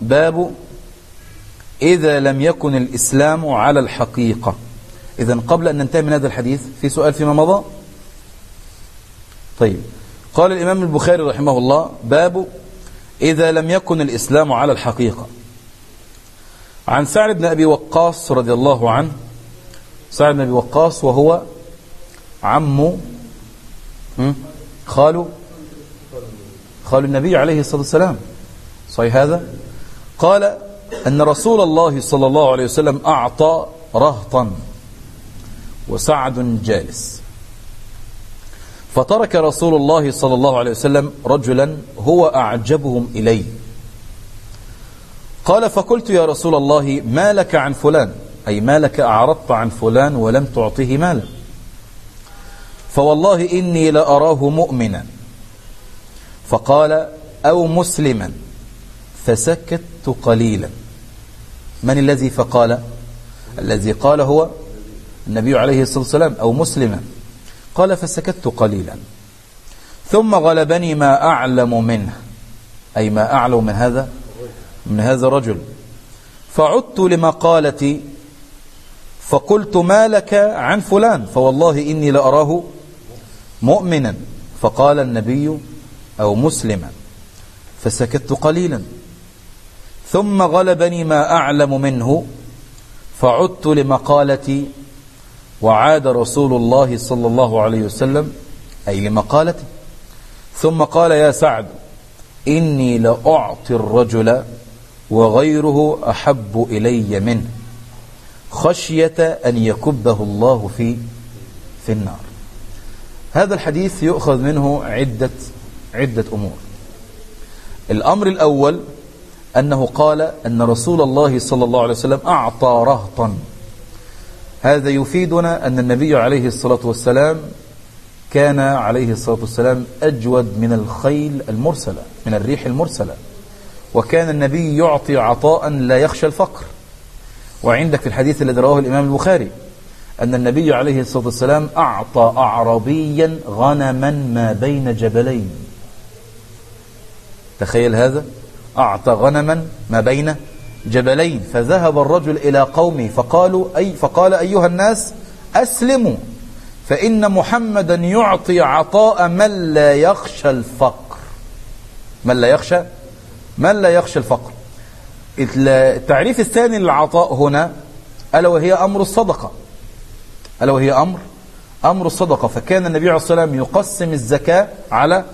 باب إذا لم يكن الإسلام على الحقيقة. إذا قبل أن ننتهي من هذا الحديث في سؤال فيما مضى؟ طيب. قال الإمام البخاري رحمه الله باب إذا لم يكن الإسلام على الحقيقة. عن سعد بن أبي وقاص رضي الله عنه سعد بن أبي وقاص وهو عم خالو خال النبي عليه الصلاة والسلام. صحيح هذا؟ قال أن رسول الله صلى الله عليه وسلم أعطى رهطا وسعد جالس. فترك رسول الله صلى الله عليه وسلم رجلا هو أعجبهم إليه. قال فقلت يا رسول الله ما لك عن فلان؟ أي ما لك أعرضت عن فلان ولم تعطه مالا؟ فوالله إني لأراه مؤمنا. فقال أو مسلما. فسكت قليلا. من الذي فقال؟ الذي قال هو النبي عليه الصلاة والسلام أو مسلما. قال فسكت قليلا. ثم غلبني ما أعلم منه. أي ما أعلم من هذا؟ من هذا الرجل. فعدت لمقالتي. فقلت ما لك عن فلان؟ فوالله إني لأراه مؤمنا. فقال النبي أو مسلما. فسكت قليلا. ثم غلبني ما أعلم منه فعدت لمقالتي وعاد رسول الله صلى الله عليه وسلم أي لمقالته ثم قال يا سعد إني لأعطي الرجل وغيره أحب إلي منه خشية أن يكبه الله في في النار. هذا الحديث يؤخذ منه عدة عدة أمور. الأمر الأول أنه قال أن رسول الله صلى الله عليه وسلم أعطى رهطا. هذا يفيدنا أن النبي عليه الصلاة والسلام كان عليه الصلاة والسلام أجود من الخيل المرسلة من الريح المرسلة. وكان النبي يعطي عطاء لا يخشى الفقر. وعندك في الحديث الذي رواه الإمام البخاري أن النبي عليه الصلاة والسلام أعطى أعرابيا غنما ما بين جبلين. تخيل هذا؟ أعطى غنما ما بين جبلين فذهب الرجل إلى قومه فقالوا أي فقال أيها الناس أسلموا فإن محمدا يعطي عطاء من لا يخشى الفقر. من لا يخشى من لا يخشى الفقر. التعريف الثاني للعطاء هنا ألا وهي أمر الصدقة. ألا وهي أمر أمر الصدقة. فكان النبي عليه الصلاة والسلام يقسم الزكاة على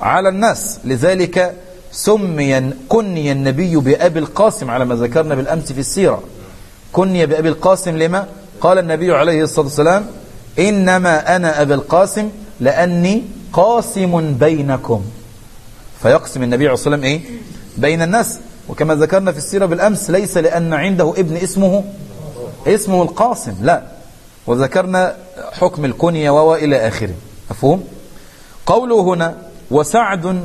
على الناس. لذلك سمي كني النبي بأبي القاسم على ما ذكرنا بالأمس في السيرة. كني بأبي القاسم لما؟ قال النبي عليه الصلاة والسلام إنما أنا أبي القاسم لأني قاسم بينكم. فيقسم النبي عليه الصلاة والسلام إيه؟ بين الناس. وكما ذكرنا في السيرة بالأمس ليس لأن عنده ابن اسمه اسمه القاسم لا. وذكرنا حكم الكنية وإلى آخره. مفهوم؟ قوله هنا وسعد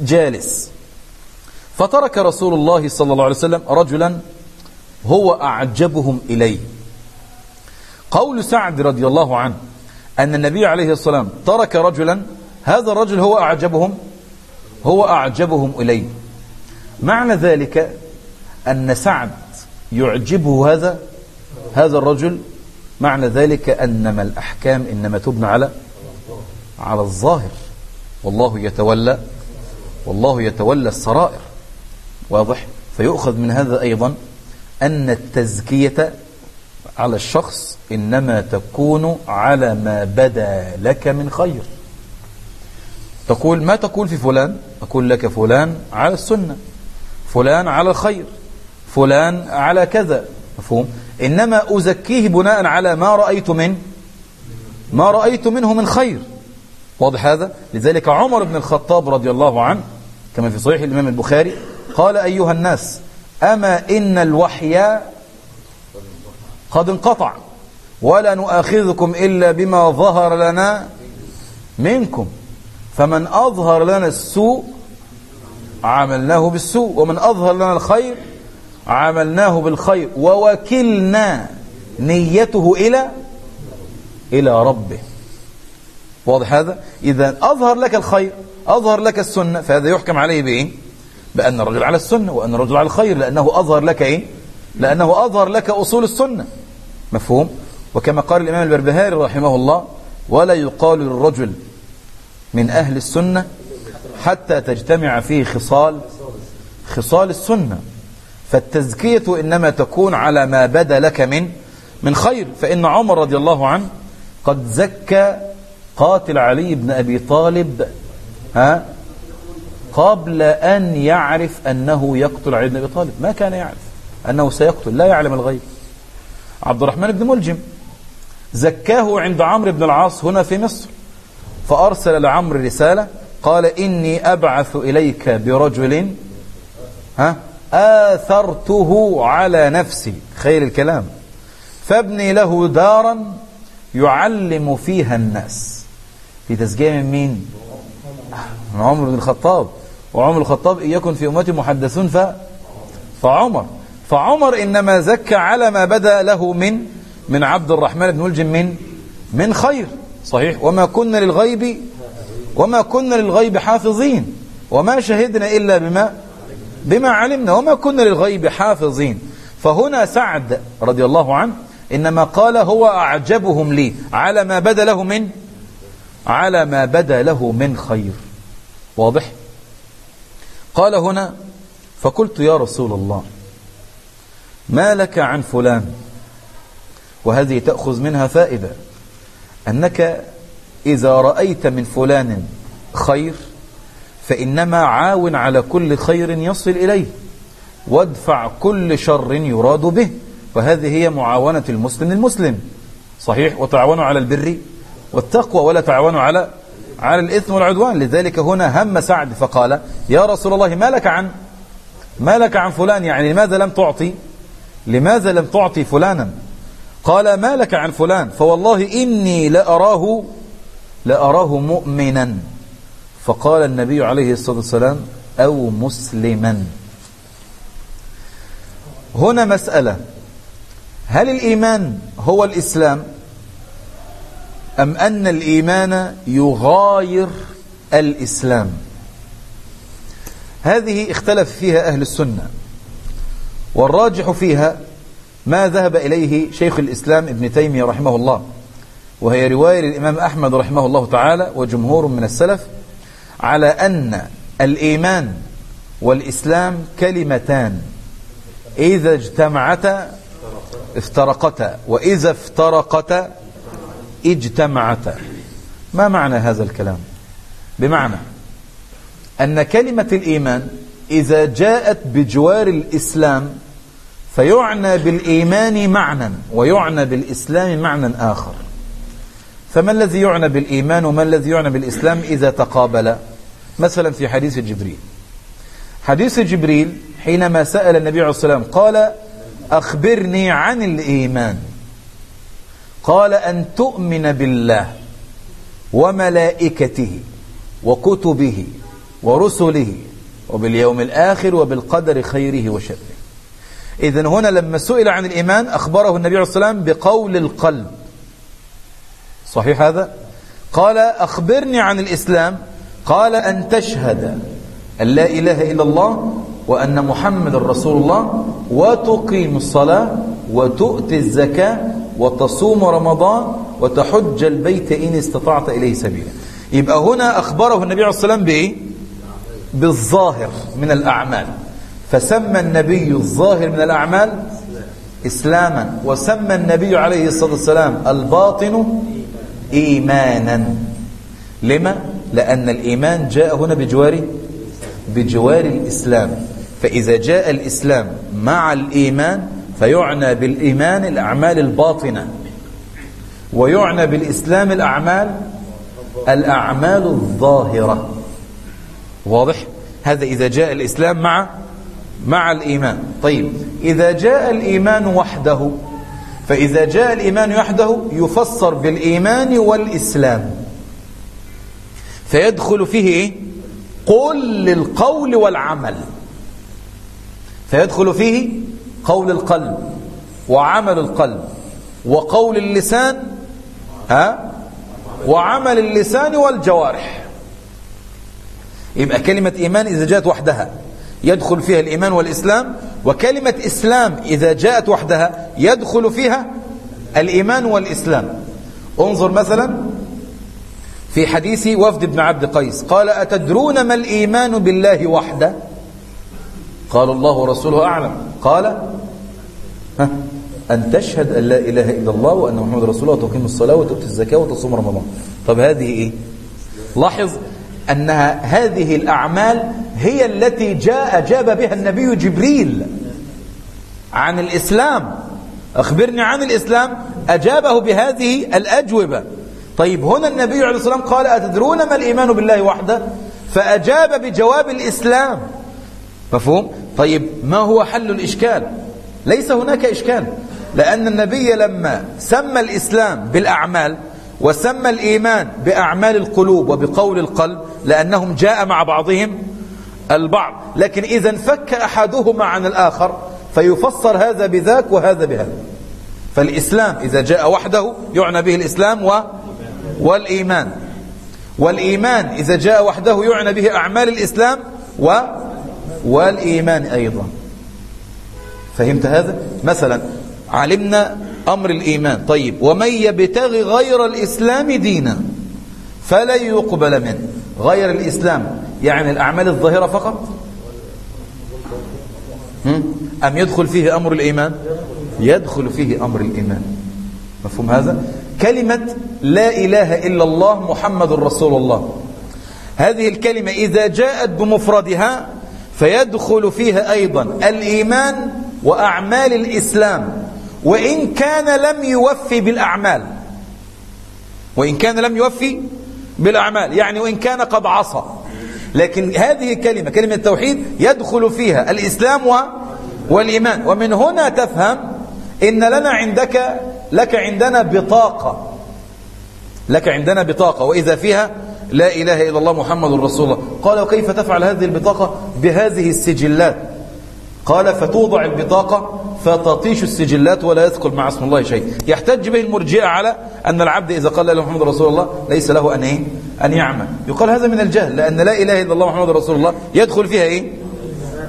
جالس. فترك رسول الله صلى الله عليه وسلم رجلا هو أعجبهم إليه. قول سعد رضي الله عنه أن النبي عليه الصلاة والسلام ترك رجلا هذا الرجل هو أعجبهم؟ هو أعجبهم إليه. معنى ذلك أن سعد يعجبه هذا هذا الرجل. معنى ذلك أنما الأحكام إنما تبنى على على الظاهر. والله يتولى والله يتولى السرائر. واضح؟ فيؤخذ من هذا أيضا أن التزكية على الشخص إنما تكون على ما بدا لك من خير. تقول ما تقول في فلان؟ أقول لك فلان على السنة فلان على الخير فلان على كذا. مفهوم؟ إنما أزكيه بناء على ما رأيت من ما رأيت منه من خير. واضح هذا؟ لذلك عمر بن الخطاب رضي الله عنه كما في صحيح الإمام البخاري قال أيها الناس أما إن الوحي قد انقطع ولا نؤاخذكم إلا بما ظهر لنا منكم. فمن أظهر لنا السوء عملناه بالسوء. ومن أظهر لنا الخير عملناه بالخير. ووكلنا نيته إلى إلى ربه. واضح هذا؟ إذا أظهر لك الخير أظهر لك السنة. فهذا يحكم عليه بإيه؟ بأن الرجل على السنة وأن الرجل على الخير لأنه أظهر لك إيه؟ لأنه أظهر لك أصول السنة. مفهوم؟ وكما قال الإمام البربهاري رحمه الله ولا يقال للرجل من أهل السنة حتى تجتمع فيه خصال خصال السنة. فالتزكية إنما تكون على ما بدا لك من من خير. فإن عمر رضي الله عنه قد زكى قاتل علي بن أبي طالب ها؟ قبل أن يعرف أنه يقتل علي بن أبي طالب. ما كان يعرف. أنه سيقتل. لا يعلم الغيب. عبد الرحمن بن ملجم زكاه عند عمرو بن العاص هنا في مصر. فأرسل لعمرو رسالة. قال إني أبعث إليك برجل ها آثرته على نفسي. خير الكلام. فابني له دارا يعلم فيها الناس. في تزكية من مين؟ من عمر بن الخطاب. وعمر الخطاب يكن في أمتي محدثون ف... فعمر. فعمر إنما زكى على ما بدا له من من عبد الرحمن بن ملجم من من خير. صحيح. وما كنا للغيب وما كنا للغيب حافظين. وما شهدنا إلا بما بما علمنا. وما كنا للغيب حافظين. فهنا سعد رضي الله عنه إنما قال هو أعجبهم لي على ما بدا له من على ما بدا له من خير. واضح؟ قال هنا فقلت يا رسول الله ما لك عن فلان؟ وهذه تأخذ منها فائدة أنك إذا رأيت من فلان خير فإنما عاون على كل خير يصل إليه وادفع كل شر يراد به وهذه هي معاونة المسلم للمسلم صحيح؟ وتعاونوا على البر والتقوى ولا تعاونوا على على الإثم والعدوان. لذلك هنا هم سعد فقال يا رسول الله ما لك عن ما لك عن فلان؟ يعني لماذا لم تعطي لماذا لم تعطي فلانا? قال ما لك عن فلان؟ فوالله إني لأراه لأراه مؤمنا. فقال النبي عليه الصلاة والسلام أو مسلما. هنا مسألة. هل الإيمان هو الإسلام؟ أم أن الإيمان يغاير الإسلام؟ هذه اختلف فيها أهل السنة والراجح فيها ما ذهب إليه شيخ الإسلام ابن تيمية رحمه الله وهي رواية للإمام أحمد رحمه الله تعالى وجمهور من السلف على أن الإيمان والإسلام كلمتان إذا اجتمعتا افترقتا وإذا افترقتا اجتمعتا ما معنى هذا الكلام؟ بمعنى أن كلمة الإيمان إذا جاءت بجوار الإسلام فيعنى بالإيمان معنى ويعنى بالإسلام معنى آخر. فما الذي يعنى بالإيمان وما الذي يعنى بالإسلام إذا تقابل؟ مثلا في حديث جبريل. حديث جبريل حينما سأل النبي عليه الصلاة والسلام قال أخبرني عن الإيمان. قال أن تؤمن بالله وملائكته وكتبه ورسله وباليوم الآخر وبالقدر خيره وشره. إذن هنا لما سئل عن الإيمان أخبره النبي عليه الصلاة والسلام بقول القلب. صحيح هذا؟ قال أخبرني عن الإسلام. قال أن تشهد أن لا إله إلا الله وأن محمد رسول الله وتقيم الصلاة وتؤتي الزكاة وتصوم رمضان وتحج البيت إن استطعت إليه سبيلا يبقى هنا أخبره النبي عليه الصلاة والسلام بإيه؟ بالظاهر من الأعمال فسمى النبي الظاهر من الأعمال إسلاما وسمى النبي عليه الصلاة والسلام الباطن إيمانا لما؟ لأن الإيمان جاء هنا بجوار بجوار الإسلام فإذا جاء الإسلام مع الإيمان فيعنى بالإيمان الأعمال الباطنة ويعنى بالإسلام الأعمال الأعمال الظاهرة واضح؟ هذا إذا جاء الإسلام مع مع الإيمان طيب إذا جاء الإيمان وحده فإذا جاء الإيمان وحده يفسر بالإيمان والإسلام فيدخل فيه إيه؟ قل القول والعمل فيدخل فيه قول القلب وعمل القلب وقول اللسان ها؟ وعمل اللسان والجوارح. يبقى كلمة إيمان إذا جاءت وحدها يدخل فيها الإيمان والإسلام وكلمة إسلام إذا جاءت وحدها يدخل فيها الإيمان والإسلام. انظر مثلا في حديث وفد ابن عبد قيس قال أتدرون ما الإيمان بالله وحده؟ قال الله ورسوله أعلم. قال ها أن تشهد أن لا إله إلا الله وأن محمد رسول الله وتقيم الصلاة وتؤتي الزكاة وتصوم رمضان. طب هذه إيه؟ لاحظ أنها هذه الأعمال هي التي جاء جاب بها النبي جبريل عن الإسلام. أخبرني عن الإسلام أجابه بهذه الأجوبة. طيب هنا النبي عليه الصلاة والسلام قال أتدرون ما الإيمان بالله وحده؟ فأجاب بجواب الإسلام. مفهوم؟ طيب ما هو حل الإشكال؟ ليس هناك إشكال لأن النبي لما سمى الإسلام بالأعمال وسمى الإيمان بأعمال القلوب وبقول القلب لأنهم جاء مع بعضهم البعض لكن إذا انفك أحدهما عن الآخر فيفسر هذا بذاك وهذا بهذا. فالإسلام إذا جاء وحده يعنى به الإسلام و والإيمان. والإيمان إذا جاء وحده يعنى به أعمال الإسلام و والإيمان أيضا. فهمت هذا؟ مثلا علمنا أمر الإيمان. طيب ومن يبتغي غير الإسلام دينا فلا يقبل منه. غير الإسلام يعني الأعمال الظاهرة فقط؟ أم يدخل فيه أمر الإيمان؟ يدخل فيه أمر الإيمان. مفهوم هذا؟ كلمة لا إله إلا الله محمد رسول الله. هذه الكلمة إذا جاءت بمفردها فيدخل فيها أيضا الإيمان وأعمال الإسلام وإن كان لم يوفي بالأعمال وإن كان لم يوفي بالأعمال يعني وإن كان قد عصى. لكن هذه الكلمة كلمة التوحيد يدخل فيها الإسلام والإيمان. ومن هنا تفهم إن لنا عندك لك عندنا بطاقة لك عندنا بطاقة. وإذا فيها لا إله إلا الله محمد رسول الله. قال وكيف تفعل هذه البطاقة؟ بهذه السجلات. قال فتوضع البطاقة فتطيش السجلات ولا يثقل مع اسم الله شيء. يحتج به المرجئة على أن العبد إذا قال لا إله محمد رسول الله ليس له أن إيه؟ أن يعمل. يقال هذا من الجهل لأن لا إله إلا الله محمد رسول الله يدخل فيها إيه؟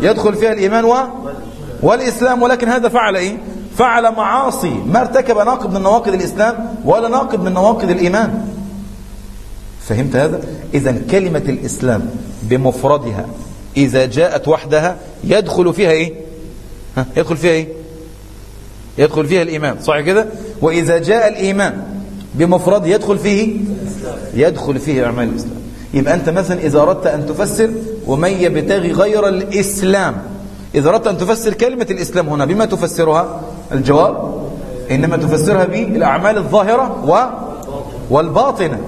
يدخل فيها الإيمان و... والإسلام. ولكن هذا فعل إيه؟ فعل معاصي. ما ارتكب ناقض من نواقض الإسلام ولا ناقض من نواقض الإيمان. فهمت هذا؟ إذا كلمة الإسلام بمفردها إذا جاءت وحدها يدخل فيها إيه؟ ها يدخل فيها إيه؟ يدخل فيها الإيمان صح كده؟ وإذا جاء الإيمان بمفرد يدخل فيه يدخل فيه أعمال الإسلام. يبقى أنت مثلا إذا أردت أن تفسر ومن يبتغي غير الإسلام إذا أردت أن تفسر كلمة الإسلام هنا بما تفسرها؟ الجواب؟ إنما تفسرها بالأعمال الظاهرة و والباطنة.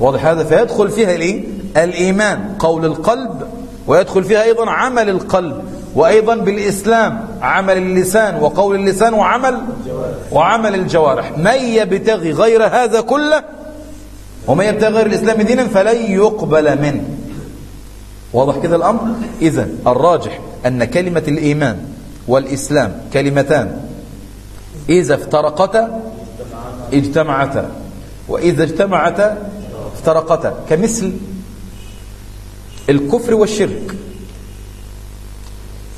واضح هذا؟ فيدخل فيها الإيه؟ الإيمان. قول القلب ويدخل فيها أيضا عمل القلب وأيضا بالإسلام عمل اللسان وقول اللسان وعمل وعمل الجوارح. من يبتغي غير هذا كله؟ ومن يبتغي غير الإسلام دينا فلن يقبل منه. واضح كده الأمر؟ إذا الراجح أن كلمة الإيمان والإسلام كلمتان. إذا افترقتا اجتمعتا. وإذا اجتمعتا افترقتا كمثل الكفر والشرك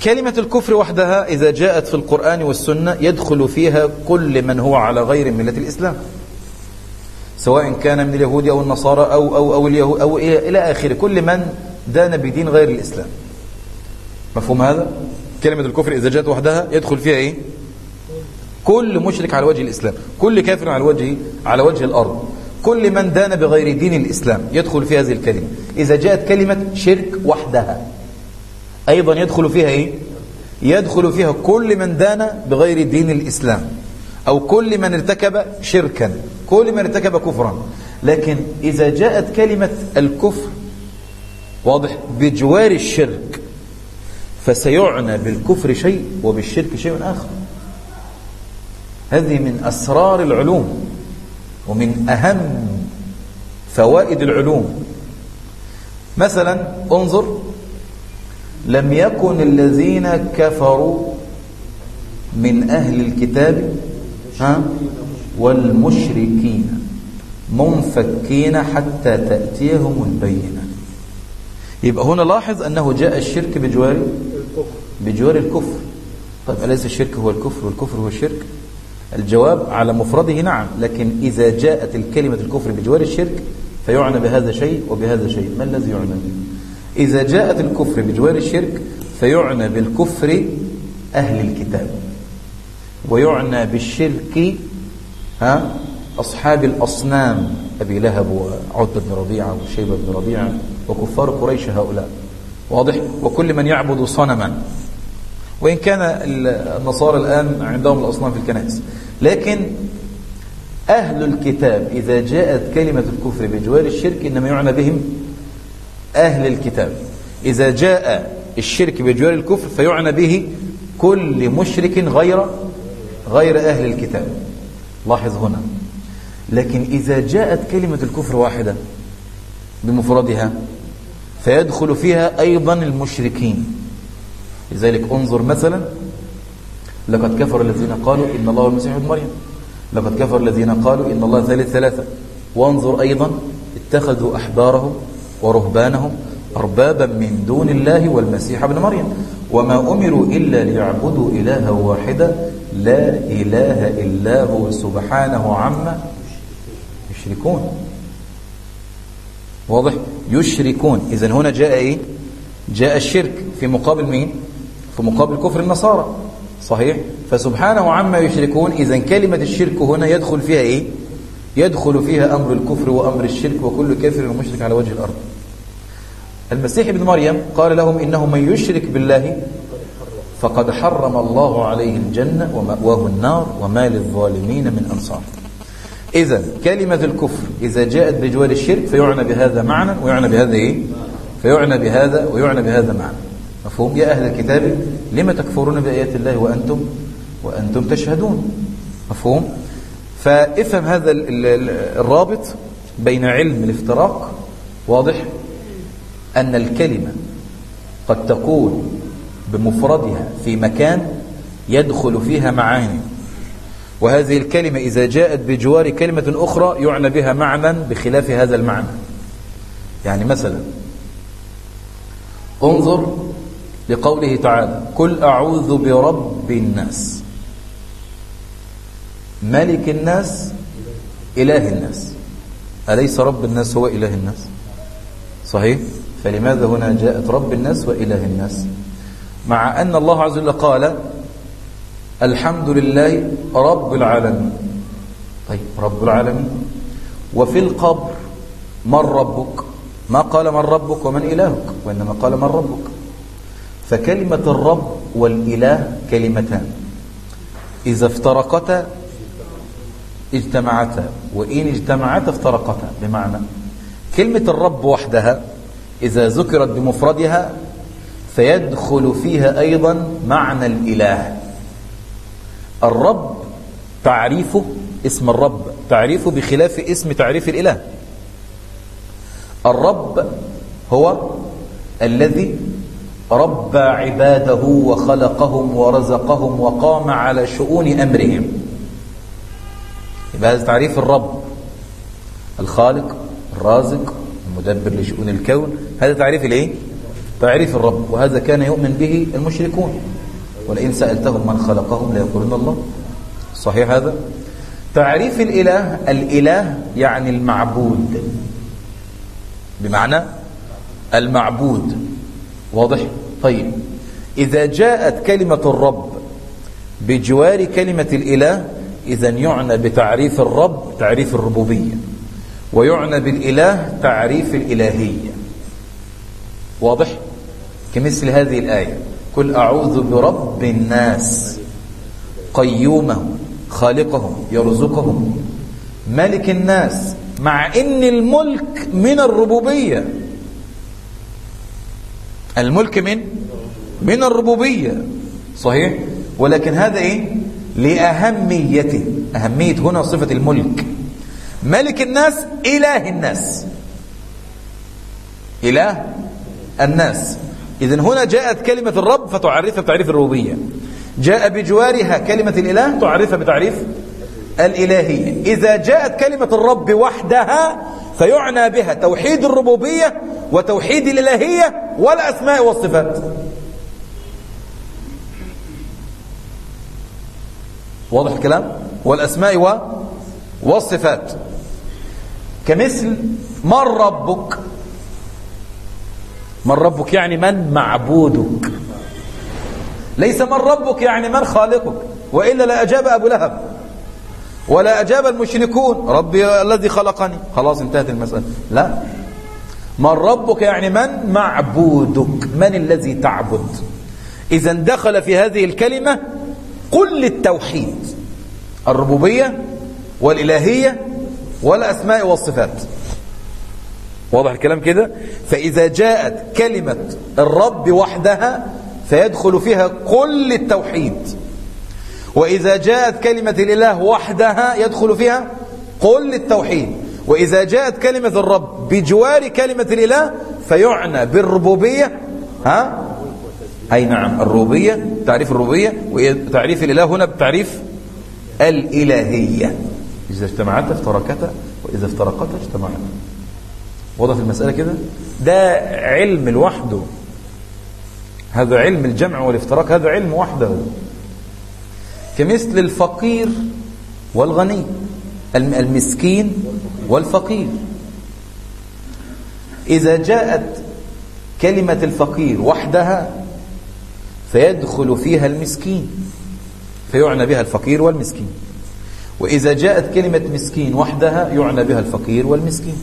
كلمة الكفر وحدها إذا جاءت في القرآن والسنة يدخل فيها كل من هو على غير ملة الإسلام سواء كان من اليهود أو النصارى أو, أو, أو, اليهود أو إلى آخره كل من دان بدين غير الإسلام مفهوم هذا؟ كلمة الكفر إذا جاءت وحدها يدخل فيها إيه؟ كل مشرك على وجه الإسلام كل كافر على وجه على وجه الأرض كل من دان بغير دين الإسلام يدخل في هذه الكلمة. إذا جاءت كلمة شرك وحدها أيضا يدخل فيها إيه؟ يدخل فيها كل من دان بغير دين الإسلام أو كل من ارتكب شركا كل من ارتكب كفرا. لكن إذا جاءت كلمة الكفر واضح بجوار الشرك فسيعنى بالكفر شيء وبالشرك شيء آخر. هذه من أسرار العلوم. ومن أهم فوائد العلوم. مثلا انظر لم يكن الذين كفروا من أهل الكتاب ها والمشركين منفكين حتى تأتيهم البينة. يبقى هنا لاحظ أنه جاء الشرك بجوار بجوار الكفر. طيب أليس الشرك هو الكفر والكفر هو الشرك؟ الجواب على مفرده نعم لكن إذا جاءت الكلمة الكفر بجوار الشرك فيعنى بهذا شيء وبهذا شيء. ما الذي يعنى به؟ إذا جاءت الكفر بجوار الشرك فيعنى بالكفر أهل الكتاب ويعنى بالشرك ها أصحاب الأصنام أبي لهب وعتبة بن ربيعة وشيبة بن ربيعة وكفار قريش هؤلاء. واضح؟ وكل من يعبد صنما. وإن كان النصارى الآن عندهم الأصنام في الكنائس. لكن أهل الكتاب إذا جاءت كلمة الكفر بجوار الشرك إنما يعنى بهم أهل الكتاب. إذا جاء الشرك بجوار الكفر فيعنى به كل مشرك غير غير أهل الكتاب. لاحظ هنا. لكن إذا جاءت كلمة الكفر واحدة بمفردها فيدخل فيها أيضا المشركين. لذلك انظر مثلا لقد كفر الذين قالوا إن الله المسيح ابن مريم. لقد كفر الذين قالوا إن الله ثالث ثلاثة. وانظر أيضا اتخذوا أحبارهم ورهبانهم أربابا من دون الله والمسيح ابن مريم. وما أمروا إلا ليعبدوا إلها واحدا لا إله إلا هو سبحانه عما يشركون. واضح؟ يشركون. إذن هنا جاء إيه؟ جاء الشرك. في مقابل مين؟ في مقابل كفر النصارى. صحيح؟ فسبحانه عما يشركون. إذا كلمة الشرك هنا يدخل فيها إيه؟ يدخل فيها أمر الكفر وأمر الشرك وكل كافر ومشرك على وجه الأرض. المسيح ابن مريم قال لهم إنه من يشرك بالله فقد حرم الله عليه الجنة ومأواه النار وما للظالمين من أنصار. إذا كلمة الكفر إذا جاءت بجوار الشرك فيعنى بهذا معنى ويعنى بهذا إيه؟ فيعنى بهذا ويعنى بهذا معنى. مفهوم؟ يا أهل الكتاب لما تكفرون بآيات الله وأنتم وأنتم تشهدون؟ مفهوم؟ فافهم هذا الرابط بين علم الافتراق واضح؟ أن الكلمة قد تكون بمفردها في مكان يدخل فيها معاني. وهذه الكلمة إذا جاءت بجوار كلمة أخرى يعنى بها معنى بخلاف هذا المعنى. يعني مثلا انظر لقوله تعالى قل أعوذ برب الناس. ملك الناس إله الناس. أليس رب الناس هو إله الناس؟ صحيح؟ فلماذا هنا جاءت رب الناس وإله الناس؟ مع أن الله عز وجل قال الحمد لله رب العالمين. طيب رب العالمين. وفي القبر من ربك؟ ما قال من ربك ومن إلهك وإنما قال من ربك. فكلمة الرب والإله كلمتان. إذا افترقتا اجتمعتا وإن اجتمعتا افترقتا. بمعنى كلمة الرب وحدها إذا ذكرت بمفردها فيدخل فيها أيضا معنى الإله. الرب تعريفه اسم الرب تعريفه بخلاف اسم تعريف الإله. الرب هو الذي ربى عباده وخلقهم ورزقهم وقام على شؤون أمرهم. يبقى هذا تعريف الرب. الخالق الرازق المدبر لشؤون الكون. هذا تعريف الإيه؟ تعريف الرب. وهذا كان يؤمن به المشركون. ولئن سألتهم من خلقهم ليقولون الله. صحيح هذا؟ تعريف الإله الإله يعني المعبود. بمعنى المعبود. واضح؟ طيب. إذا جاءت كلمة الرب بجوار كلمة الإله إذا يعنى بتعريف الرب تعريف الربوبية ويعنى بالإله تعريف الإلهية. واضح؟ كمثل هذه الآية قل أعوذ برب الناس قيومهم خالقهم يرزقهم ملك الناس مع إن الملك من الربوبية. الملك من من الربوبية صحيح؟ ولكن هذا إيه؟ لأهميته. أهمية هنا صفة الملك. ملك الناس إله الناس. إله الناس. إذن هنا جاءت كلمة الرب فتعرفها بتعريف الربوبية. جاء بجوارها كلمة الإله تعرفها بتعريف الإلهية. إذا جاءت كلمة الرب وحدها فيعنى بها توحيد الربوبية وتوحيد الإلهية والأسماء والصفات. واضح الكلام؟ والأسماء و... والصفات. كمثل من ربك؟ من ربك يعني من معبودك. ليس من ربك يعني من خالقك. وإلا لا أجاب أبو لهب. ولا أجاب المشركون. ربي الذي خلقني. خلاص انتهت المسألة. لا. من ربك يعني من معبودك من الذي تعبد. إذا دخل في هذه الكلمة كل التوحيد الربوبية والإلهية والأسماء والصفات. واضح الكلام كده؟ فإذا جاءت كلمة الرب وحدها فيدخل فيها كل التوحيد وإذا جاءت كلمة الإله وحدها يدخل فيها كل التوحيد وإذا جاءت كلمة الرب بجوار كلمة الإله فيعنى بالربوبية. ها؟ أي نعم الربوبية تعريف الربوبية وتعريف الإله هنا بتعريف الإلهية. إذا اجتمعت افتركتا وإذا افترقتا اجتمعتا وضع في المسألة كده؟ ده علم لوحده. هذا علم الجمع والافتراق هذا علم وحده. كمثل الفقير والغني. المسكين والفقير. إذا جاءت كلمة الفقير وحدها فيدخل فيها المسكين فيعنى بها الفقير والمسكين. وإذا جاءت كلمة مسكين وحدها يعنى بها الفقير والمسكين.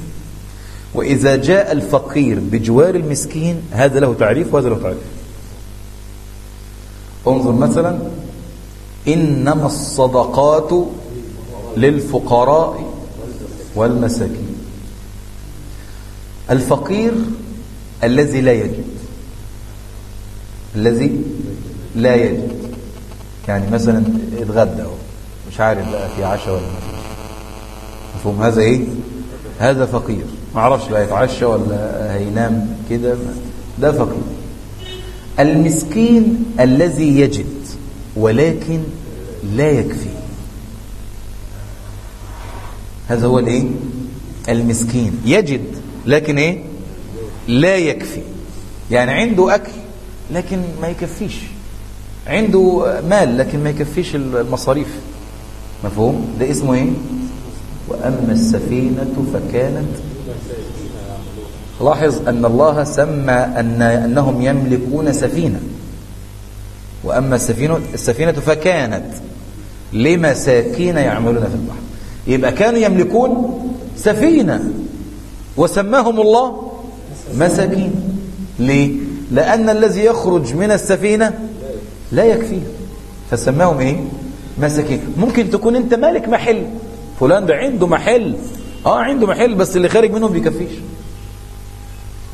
وإذا جاء الفقير بجوار المسكين هذا له تعريف وهذا له تعريف. انظر مثلا إنما الصدقات للفقراء والمساكين. الفقير الذي لا يجد. الذي لا يجد. يعني مثلا اتغدى مش عارف بقى في عشاء ولا ما فيش. مفهوم؟ هذا إيه؟ هذا فقير. ما أعرفش. بقى يتعشى ولا هينام كده. ده فقير. المسكين الذي يجد ولكن لا يكفي. هذا هو الايه؟ المسكين. يجد لكن إيه؟ لا يكفي. يعني عنده أكل لكن ما يكفيش. عنده مال لكن ما يكفيش المصاريف. مفهوم؟ ده اسمه إيه؟ وأما السفينة فكانت لاحظ أن الله سمى أن أنهم يملكون سفينة. وأما السفينة, السفينة فكانت لمساكين يعملون في البحر. يبقى كانوا يملكون سفينة. وسماهم الله مساكين. ليه؟ لأن الذي يخرج من السفينة لا يكفيه. فسماهم إيه؟ مساكين. ممكن تكون أنت مالك محل. فلان ده عنده محل. آه عنده محل بس اللي خارج منه بيكفيش.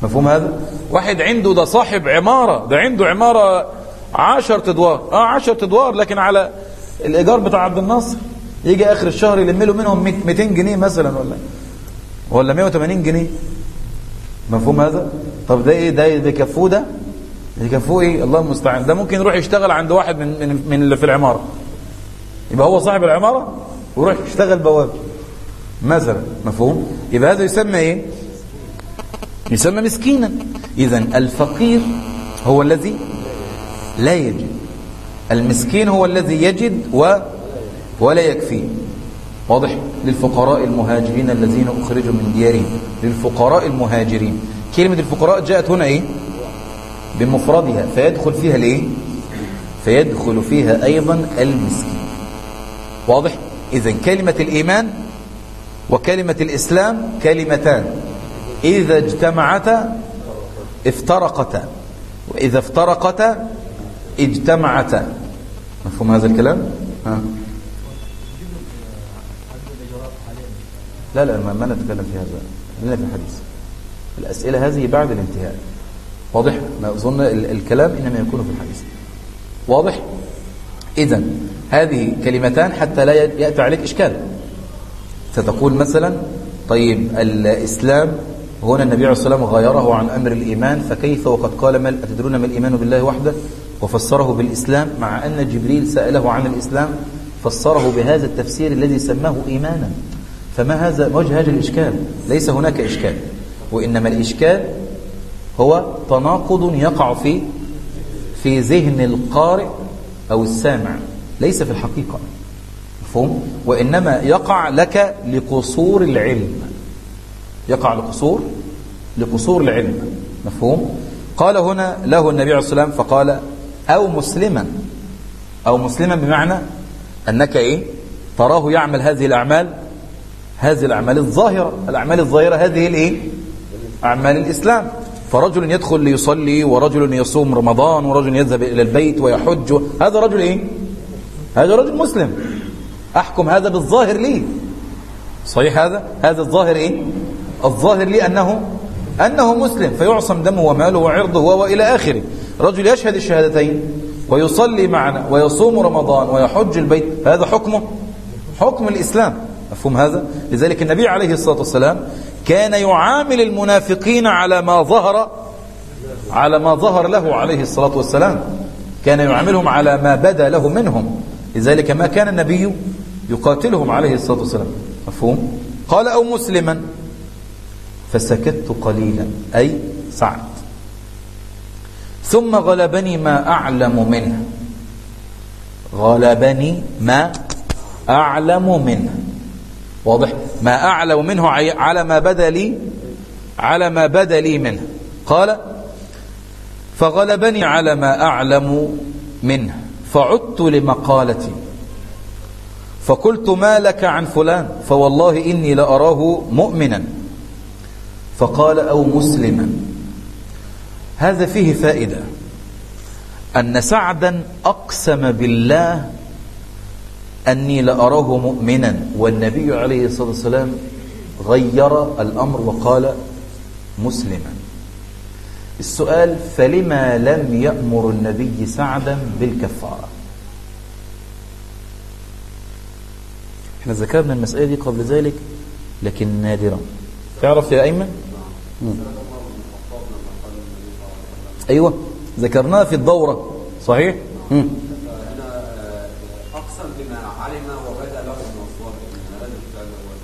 مفهوم هذا؟ واحد عنده ده صاحب عمارة. ده عنده عمارة عشر أدوار. آه عشر أدوار لكن على الإيجار بتاع عبد الناصر. يجي آخر الشهر يلم له منهم 200 جنيه مثلا ولا ولا 180 جنيه. مفهوم هذا؟ طب ده إيه؟ ده بيكفوه ده يكفوه إيه؟ الله المستعان. ده ممكن يروح يشتغل عند واحد من من, من اللي في العمارة. يبقى هو صاحب العمارة ويروح يشتغل بواب. مثلا. مفهوم؟ يبقى هذا يسمى إيه؟ يسمى مسكينا. إذا الفقير هو الذي لا يجد. المسكين هو الذي يجد و ولا يكفي. واضح؟ للفقراء المهاجرين الذين أخرجوا من ديارهم. للفقراء المهاجرين. كلمة الفقراء جاءت هنا إيه؟ بمفردها. فيدخل فيها الإيه فيدخل فيها أيضا المسكين. واضح؟ إذا كلمة الإيمان وكلمة الإسلام كلمتان. إذا اجتمعتا افترقتا. وإذا افترقتا اجتمعتا. مفهوم هذا الكلام؟ ها. لا لا ما, ما نتكلم في هذا لنا في الحديث. الأسئلة هذه بعد الانتهاء. واضح؟ ما أظن الكلام إنما يكون في الحديث. واضح؟ إذا هذه كلمتان حتى لا يأتي عليك إشكال. ستقول مثلا طيب الإسلام هنا النبي عليه الصلاة والسلام غيره عن أمر الإيمان فكيف وقد قال ما أتدرون ما الإيمان بالله وحده؟ وفسره بالإسلام مع أن جبريل سأله عن الإسلام فسره بهذا التفسير الذي سماه إيمانا. فما هذا وجه هذا الإشكال؟ ليس هناك إشكال. وإنما الإشكال هو تناقض يقع في في ذهن القارئ أو السامع. ليس في الحقيقة. مفهوم؟ وإنما يقع لك لقصور العلم. يقع لقصور لقصور العلم. مفهوم؟ قال هنا له النبي عليه الصلاة والسلام فقال أو مسلما أو مسلما بمعنى أنك إيه؟ تراه يعمل هذه الأعمال هذه الأعمال الظاهرة. الأعمال الظاهرة هذه الإيه؟ أعمال الإسلام. فرجل يدخل ليصلي ورجل يصوم رمضان ورجل يذهب إلى البيت ويحج. هذا رجل إيه؟ هذا رجل مسلم. أحكم هذا بالظاهر لي. صحيح هذا؟ هذا الظاهر إيه؟ الظاهر لي أنه أنه مسلم. فيعصم دمه وماله وعرضه وإلى آخره. رجل يشهد الشهادتين ويصلي معنا ويصوم رمضان ويحج البيت. فهذا حكمه؟ حكم الإسلام. مفهوم هذا؟ لذلك النبي عليه الصلاة والسلام كان يعامل المنافقين على ما ظهر على ما ظهر له عليه الصلاة والسلام. كان يعاملهم على ما بدا له منهم. لذلك ما كان النبي يقاتلهم عليه الصلاة والسلام. مفهوم؟ قال أو مسلما. فسكت قليلا أي سعد. ثم غلبني ما أعلم منه. غلبني ما أعلم منه. واضح؟ ما أعلم منه على ما بدا لي على ما بدا لي منه. قال فغلبني على ما أعلم منه فعدت لمقالتي. فقلت ما لك عن فلان؟ فوالله إني لأراه مؤمنا. فقال أو مسلما. هذا فيه فائدة. أن سعدا أقسم بالله أني لأراه مؤمنا. والنبي عليه الصلاة والسلام غير الأمر وقال مسلما. السؤال فلما لم يأمر النبي سعدا بالكفارة؟ إحنا ذكرنا المسألة دي قبل ذلك لكن نادرا. تعرف يا أيمن؟ أيوة ذكرناها في الدورة صحيح؟ مم.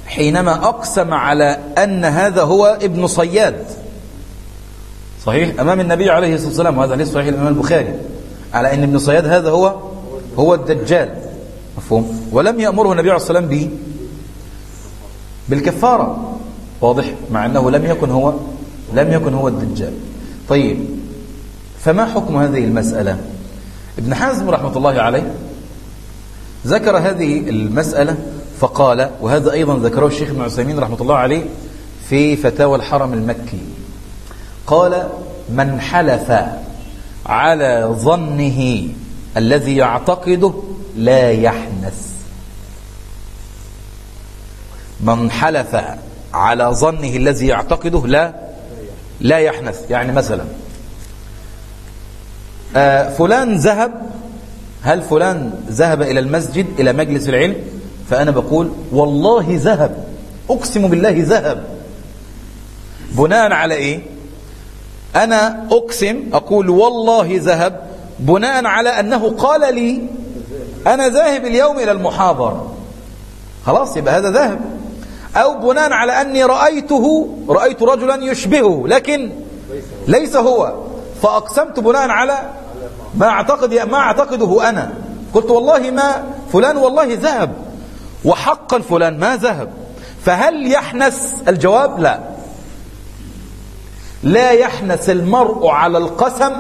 حينما أقسم على أن هذا هو ابن صياد. صحيح. أمام النبي عليه الصلاة والسلام وهذا ليس صحيح الإمام البخاري. على أن ابن صياد هذا هو هو الدجال. مفهوم؟ ولم يأمره النبي عليه الصلاة والسلام به بالكفارة. واضح؟ مع أنه لم يكن هو لم يكن هو الدجال. طيب فما حكم هذه المسألة؟ ابن حزم رحمة الله عليه ذكر هذه المسألة فقال وهذا أيضا ذكره الشيخ ابن عثيمين رحمة الله عليه في فتاوى الحرم المكي. قال من حلف على ظنه الذي يعتقده لا يحنث. من حلف على ظنه الذي يعتقده لا لا يحنث. يعني مثلا آه فلان ذهب هل فلان ذهب إلى المسجد إلى مجلس العلم؟ فأنا بقول والله ذهب. أقسم بالله ذهب. بناء على إيه؟ أنا أقسم أقول والله ذهب بناء على أنه قال لي أنا ذاهب اليوم إلى المحاضرة. خلاص يبقى هذا ذهب. أو بناء على أني رأيته رأيت رجلا يشبهه لكن ليس هو. فأقسمت بناء على ما أعتقد ما أعتقده أنا. قلت والله ما فلان والله ذهب. وحقا فلان ما ذهب. فهل يحنس؟ الجواب لا. لا يحنس المرء على القسم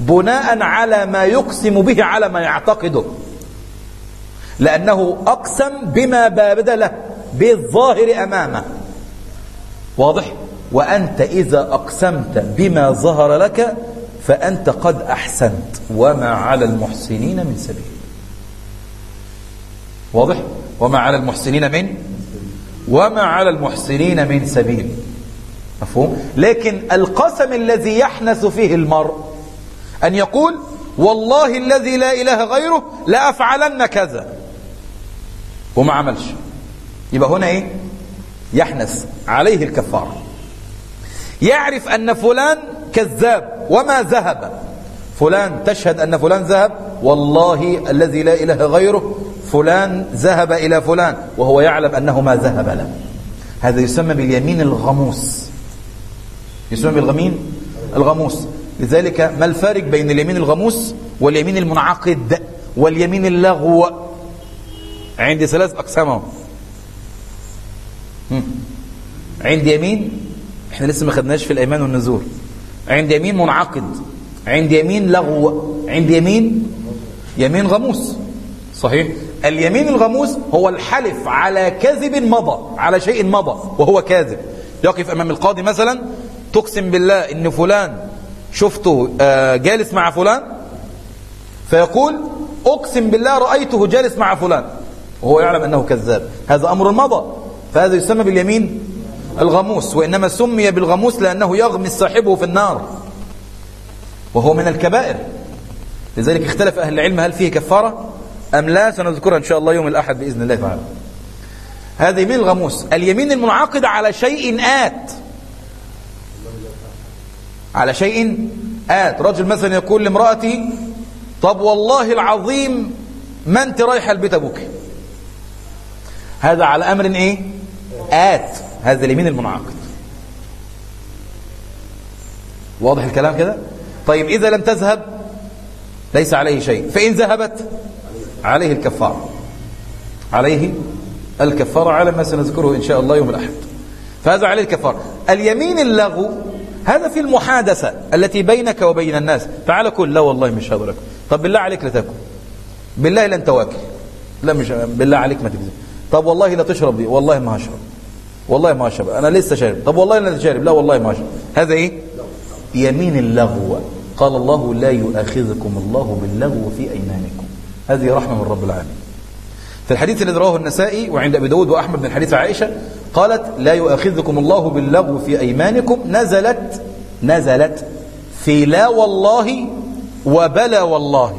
بناء على ما يقسم به على ما يعتقده. لأنه أقسم بما بابد له بالظاهر أمامه. واضح؟ وأنت إذا أقسمت بما ظهر لك فأنت قد أحسنت وما على المحسنين من سبيل. واضح؟ وما على المحسنين من؟ وما على المحسنين من سبيل. مفهوم؟ لكن القسم الذي يحنث فيه المرء أن يقول والله الذي لا إله غيره لأفعلن كذا. وما عملش. يبقى هنا إيه؟ يحنث عليه الكفارة. يعرف أن فلان كذاب وما ذهب. فلان تشهد أن فلان ذهب؟ والله الذي لا إله غيره فلان ذهب إلى فلان وهو يعلم أنه ما ذهب له. هذا يسمى باليمين الغموس. يسمى بالغمين الغموس. لذلك ما الفارق بين اليمين الغموس واليمين المنعقد واليمين اللغو؟ عندي ثلاث أقسام عندي يمين إحنا لسه ما خدناش في الأيمان والنزور عندي يمين منعقد عندي يمين لغو عندي يمين يمين غموس صحيح؟ اليمين الغموس هو الحلف على كذب مضى على شيء مضى وهو كاذب. يقف أمام القاضي مثلا تقسم بالله إن فلان شفته آه، جالس مع فلان فيقول أقسم بالله رأيته جالس مع فلان وهو يعلم أنه كذاب. هذا أمر مضى فهذا يسمى باليمين الغموس وإنما سمي بالغموس لأنه يغمس صاحبه في النار وهو من الكبائر. لذلك اختلف أهل العلم هل فيه كفارة؟ أم لا؟ سنذكرها إن شاء الله يوم الأحد بإذن الله تعالى. هذا يمين الغموس. اليمين المنعقد على شيء آت. على شيء آت. رجل مثلا يقول لامرأته طب والله العظيم ما أنت رايحة البيت أبوك؟ هذا على أمر إيه؟ آت. هذا اليمين المنعقد. واضح الكلام كده؟ طيب إذا لم تذهب ليس عليه شيء. فإن ذهبت عليه الكفارة. عليه الكفارة على ما سنذكره إن شاء الله يوم الأحد. فهذا عليه الكفارة. اليمين اللغو هذا في المحادثة التي بينك وبين الناس. تعال كل لا والله مش هقول لك. طب بالله عليك لا تاكل. بالله لا انت واكل لا مش بالله عليك ما تكذب طب والله لا تشرب دي والله ما هشرب. والله ما هشرب أنا لسه شارب. طب والله لا شارب. لا والله ما هشرب هذا إيه؟ يمين اللغو. قال الله لا يؤاخذكم الله باللغو في أيمانكم. هذه رحمة من رب العالمين. في الحديث الذي رواه النسائي وعند أبي داود وأحمد من حديث عائشة قالت لا يؤاخذكم الله باللغو في أيمانكم. نزلت نزلت في لا والله وبلا والله.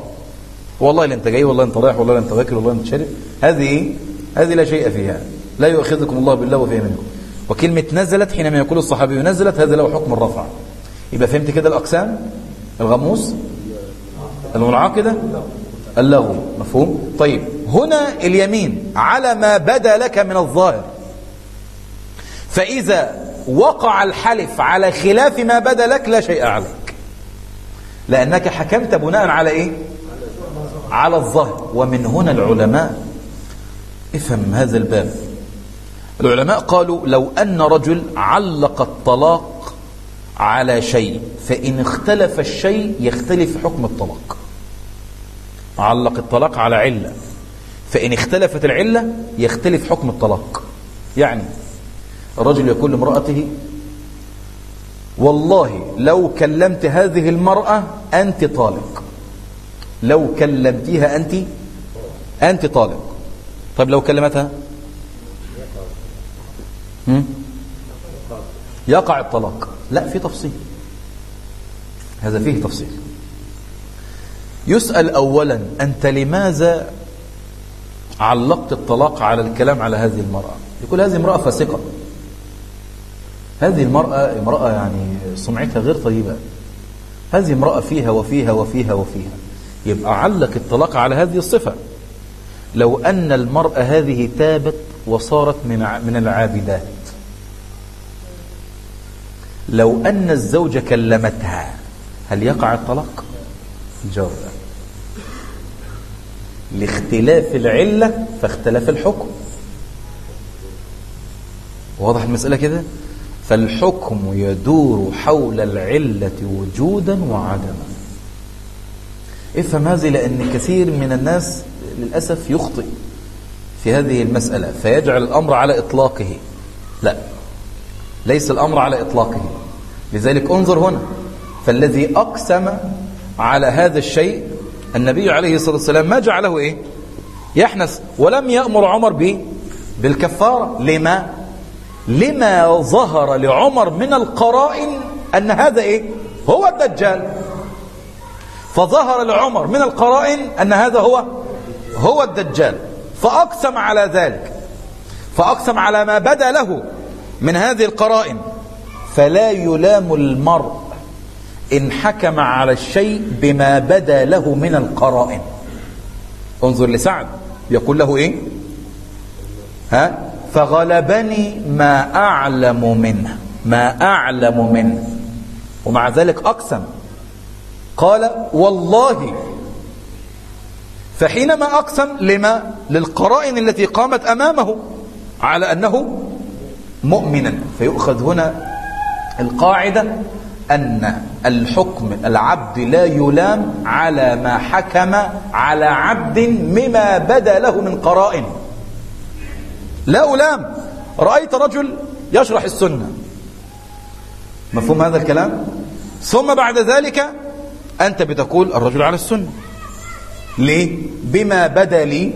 والله لا انت جاي والله انت رايح والله لا انت واكل والله انت شارب هذه هذه لا شيء فيها. لا يؤاخذكم الله باللغو في أيمانكم. وكلمة نزلت حينما يقول الصحابي نزلت هذا له حكم الرفع. يبقى فهمت كده الأقسام؟ الغموس؟ المنعقدة؟ اللغو. مفهوم؟ طيب. هنا اليمين. على ما بدا لك من الظاهر. فإذا وقع الحلف على خلاف ما بدا لك لا شيء عليك. لأنك حكمت بناء على إيه؟ على الظاهر. ومن هنا العلماء. افهم هذا الباب. العلماء قالوا لو أن رجل علق الطلاق على شيء فإن اختلف الشيء يختلف حكم الطلاق. علق الطلاق على علة. فإن اختلفت العلة يختلف حكم الطلاق. يعني الرجل يقول لامرأته والله لو كلمت هذه المرأة أنت طالق. لو كلمتيها أنت أنت طالق. طيب لو كلمتها؟ يقع الطلاق. لا في تفصيل. هذا فيه تفصيل. يسأل أولا أنت لماذا علقت الطلاق على الكلام على هذه المرأة؟ يقول هذه امرأة فاسقة. هذه المرأة امرأة يعني سمعتها غير طيبة. هذه امرأة فيها وفيها وفيها وفيها. يبقى علق الطلاق على هذه الصفة. لو أن المرأة هذه تابت وصارت من من العابدات. لو أن الزوج كلمتها هل يقع الطلاق؟ الجواب لاختلاف العلة فاختلف الحكم. واضح المسألة كده؟ فالحكم يدور حول العلة وجودا وعدما. افهم هذه لأن كثير من الناس للأسف يخطئ في هذه المسألة فيجعل الأمر على إطلاقه. لا ليس الأمر على إطلاقه. لذلك انظر هنا. فالذي أقسم على هذا الشيء النبي عليه الصلاة والسلام ما جعله إيه؟ يحنث. ولم يأمر عمر به بالكفارة. لما؟ لما ظهر لعمر من القرائن أن هذا إيه؟ هو الدجال. فظهر لعمر من القرائن أن هذا هو هو الدجال. فأقسم على ذلك. فأقسم على ما بدا له من هذه القرائن. فلا يلام المرء إن حكم على الشيء بما بدا له من القرائن. انظر لسعد. يقول له إيه؟ ها؟ فغلبني ما أعلم منه ما أعلم منه. ومع ذلك أقسم. قال والله. فحينما أقسم لما؟ للقرائن التي قامت أمامه على أنه مؤمنا فيؤخذ هنا القاعدة أن الحكم العبد لا يلام على ما حكم على عبد مما بدا له من قرائن. لا ألام. رأيت رجل يشرح السنة. مفهوم هذا الكلام؟ ثم بعد ذلك أنت بتقول الرجل على السنة. ليه؟ بما بدا لي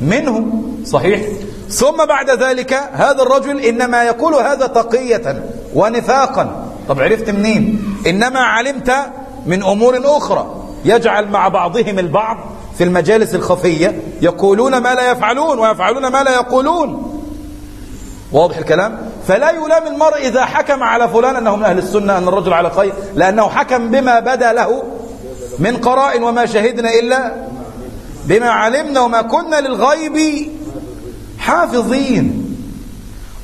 منه. صحيح؟ ثم بعد ذلك هذا الرجل إنما يقول هذا تقية. ونفاقا. طب عرفت منين؟ إنما علمت من أمور أخرى. يجعل مع بعضهم البعض في المجالس الخفية يقولون ما لا يفعلون ويفعلون ما لا يقولون. واضح الكلام؟ فلا يلام المرء إذا حكم على فلان أنه من أهل السنة أن الرجل على خير لأنه حكم بما بدا له من قرائن وما شهدنا إلا بما علمنا وما كنا للغيب حافظين.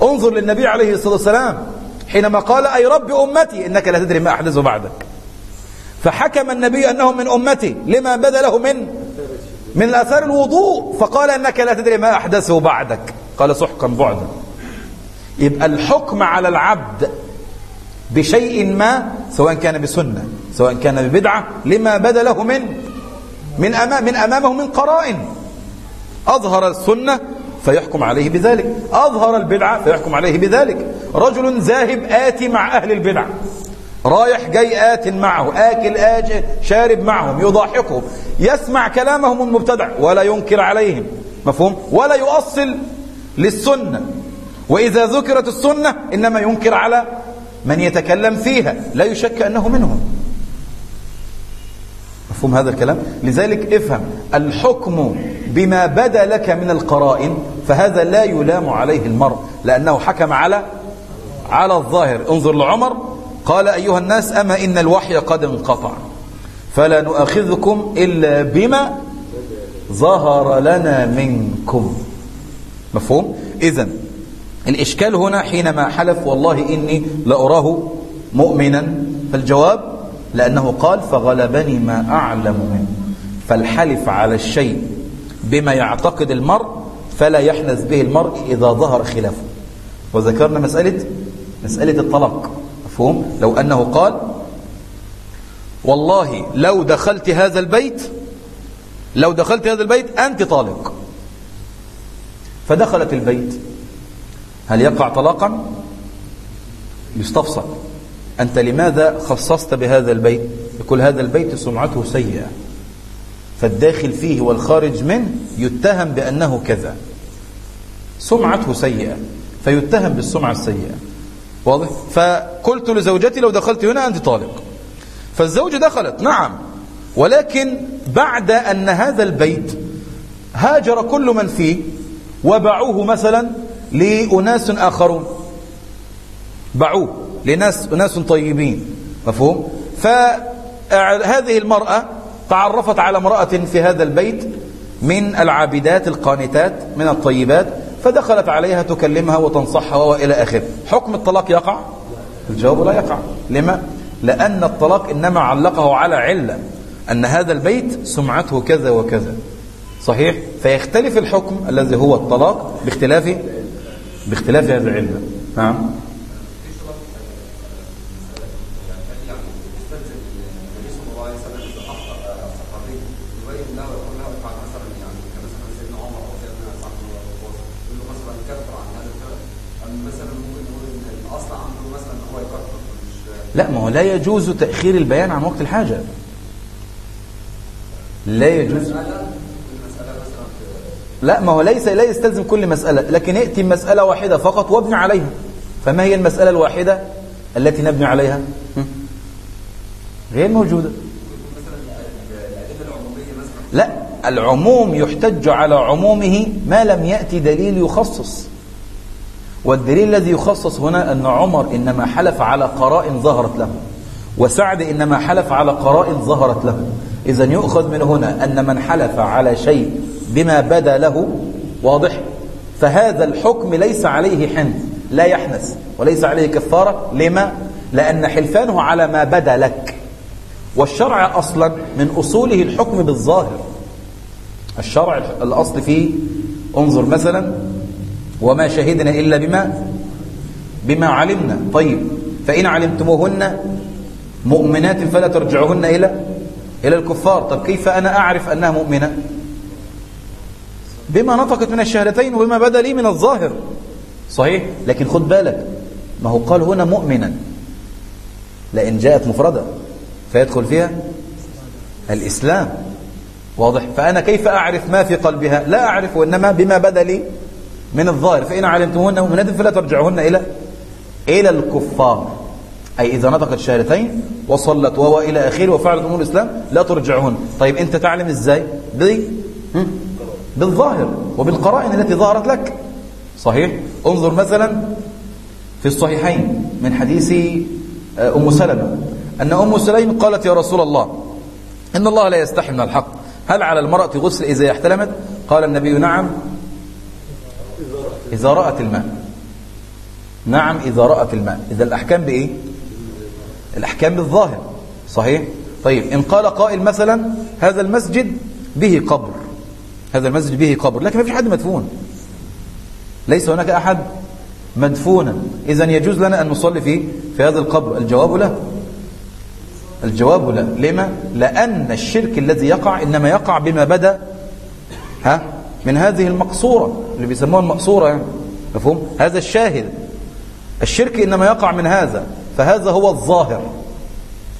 انظر للنبي عليه الصلاة والسلام. حينما قال أي رب أمتي إنك لا تدري ما أحدث بعدك. فحكم النبي أنه من أمتي لما بدا له من من أثار الوضوء فقال أنك لا تدري ما أحدثه بعدك. قال سحقا بعدا. يبقى الحكم على العبد بشيء ما سواء كان بسنة سواء كان ببدعة لما بدا له من من أمام من أمامه من قرائن. أظهر السنة فيحكم عليه بذلك. أظهر البدعة فيحكم عليه بذلك. رجل ذاهب آتي مع أهل البدع. رايح جاي آت معه آكل آج شارب معهم يضاحكهم يسمع كلامهم المبتدع ولا ينكر عليهم. مفهوم؟ ولا يؤصل للسنة. وإذا ذكرت السنة إنما ينكر على من يتكلم فيها لا يشك أنه منهم. مفهوم هذا الكلام؟ لذلك افهم الحكم بما بدا لك من القرائن فهذا لا يلام عليه المرء لأنه حكم على على الظاهر. انظر لعمر قال أيها الناس أما إن الوحي قد انقطع فلا نؤاخذكم إلا بما ظهر لنا منكم. مفهوم؟ إذا الإشكال هنا حينما حلف والله إني لأراه مؤمنا فالجواب لأنه قال فغلبني ما أعلم منه. فالحلف على الشيء بما يعتقد المرء فلا يحنث به المرء إذا ظهر خلافه. وذكرنا مسألة مسألة الطلاق. مفهوم؟ لو أنه قال والله لو دخلت هذا البيت لو دخلت هذا البيت أنت طالق. فدخلت البيت. هل يقع طلاقا؟ يستفسر. أنت لماذا خصصت بهذا البيت؟ يقول هذا البيت سمعته سيئة. فالداخل فيه والخارج منه يتهم بأنه كذا. سمعته سيئة فيتهم بالسمعة السيئة. واضح؟ فقلت لزوجتي لو دخلت هنا أنت طالق. فالزوجة دخلت نعم. ولكن بعد أن هذا البيت هاجر كل من فيه وباعوه مثلا لأناس آخرون. باعوه لناس أناس طيبين مفهوم؟ فهذه المرأة تعرفت على امرأة في هذا البيت من العابدات القانتات من الطيبات فدخلت عليها تكلمها وتنصحها وإلى آخره. حكم الطلاق يقع؟ الجواب لا يقع. لما؟ لأن الطلاق إنما علقه على علة أن هذا البيت سمعته كذا وكذا. صحيح؟ فيختلف الحكم الذي هو الطلاق باختلاف باختلاف هذه العلة نعم. لا ما هو لا يجوز تأخير البيان عن وقت الحاجة. لا يجوز. لا ما هو ليس لا يستلزم كل مسألة لكن ائتي مسألة واحدة فقط وابني عليها. فما هي المسألة الواحدة التي نبني عليها؟ غير موجودة. لا العموم يحتج على عمومه ما لم يأتي دليل يخصص. والدليل الذي يخصص هنا أن عمر إنما حلف على قرائن ظهرت له وسعد إنما حلف على قرائن ظهرت له. إذا يؤخذ من هنا أن من حلف على شيء بما بدا له واضح. فهذا الحكم ليس عليه حنث لا يحنث وليس عليه كفارة. لما؟ لأن حلفانه على ما بدا لك. والشرع أصلا من أصوله الحكم بالظاهر. الشرع الأصل فيه انظر مثلا وما شهدنا إلا بما بما علمنا. طيب. فإن علمتموهن مؤمنات فلا ترجعوهن إلى إلى الكفار. طب كيف أنا أعرف أنها مؤمنة؟ بما نطقت من الشهادتين وبما بدا لي من الظاهر. صحيح. لكن خد بالك ما هو قال هنا مؤمنا. لأن جاءت مفردة فيدخل فيها الإسلام. واضح. فأنا كيف أعرف ما في قلبها؟ لا أعرف وإنما بما بدا لي من الظاهر. فإن علمتموهن مؤمنات فلا ترجعهن إلى إلى الكفار. أي إذا نطقت الشهادتين وصلت وهو إلى آخره وفعلت أمور الإسلام لا ترجعهن طيب أنت تعلم إزاي؟ بي بالظاهر وبالقرائن التي ظهرت لك. صحيح؟ انظر مثلا في الصحيحين من حديث آه، أم سلمة. أن أم سليم قالت يا رسول الله إن الله لا يستحي من الحق. هل على المرأة غسل إذا احتلمت؟ قال النبي نعم. إذا رأت الماء. نعم إذا رأت الماء. إذا الأحكام بإيه؟ الأحكام بالظاهر. صحيح؟ طيب إن قال قائل مثلا هذا المسجد به قبر. هذا المسجد به قبر. لكن ما فيش حد مدفون. ليس هناك أحد مدفونا. إذا يجوز لنا أن نصلي فيه في هذا القبر. الجواب لا. الجواب لا. لما؟ لأن الشرك الذي يقع إنما يقع بما بدأ ها؟ من هذه المقصورة اللي بيسموها المقصورة يعني مفهوم؟ هذا الشاهد. الشرك إنما يقع من هذا فهذا هو الظاهر.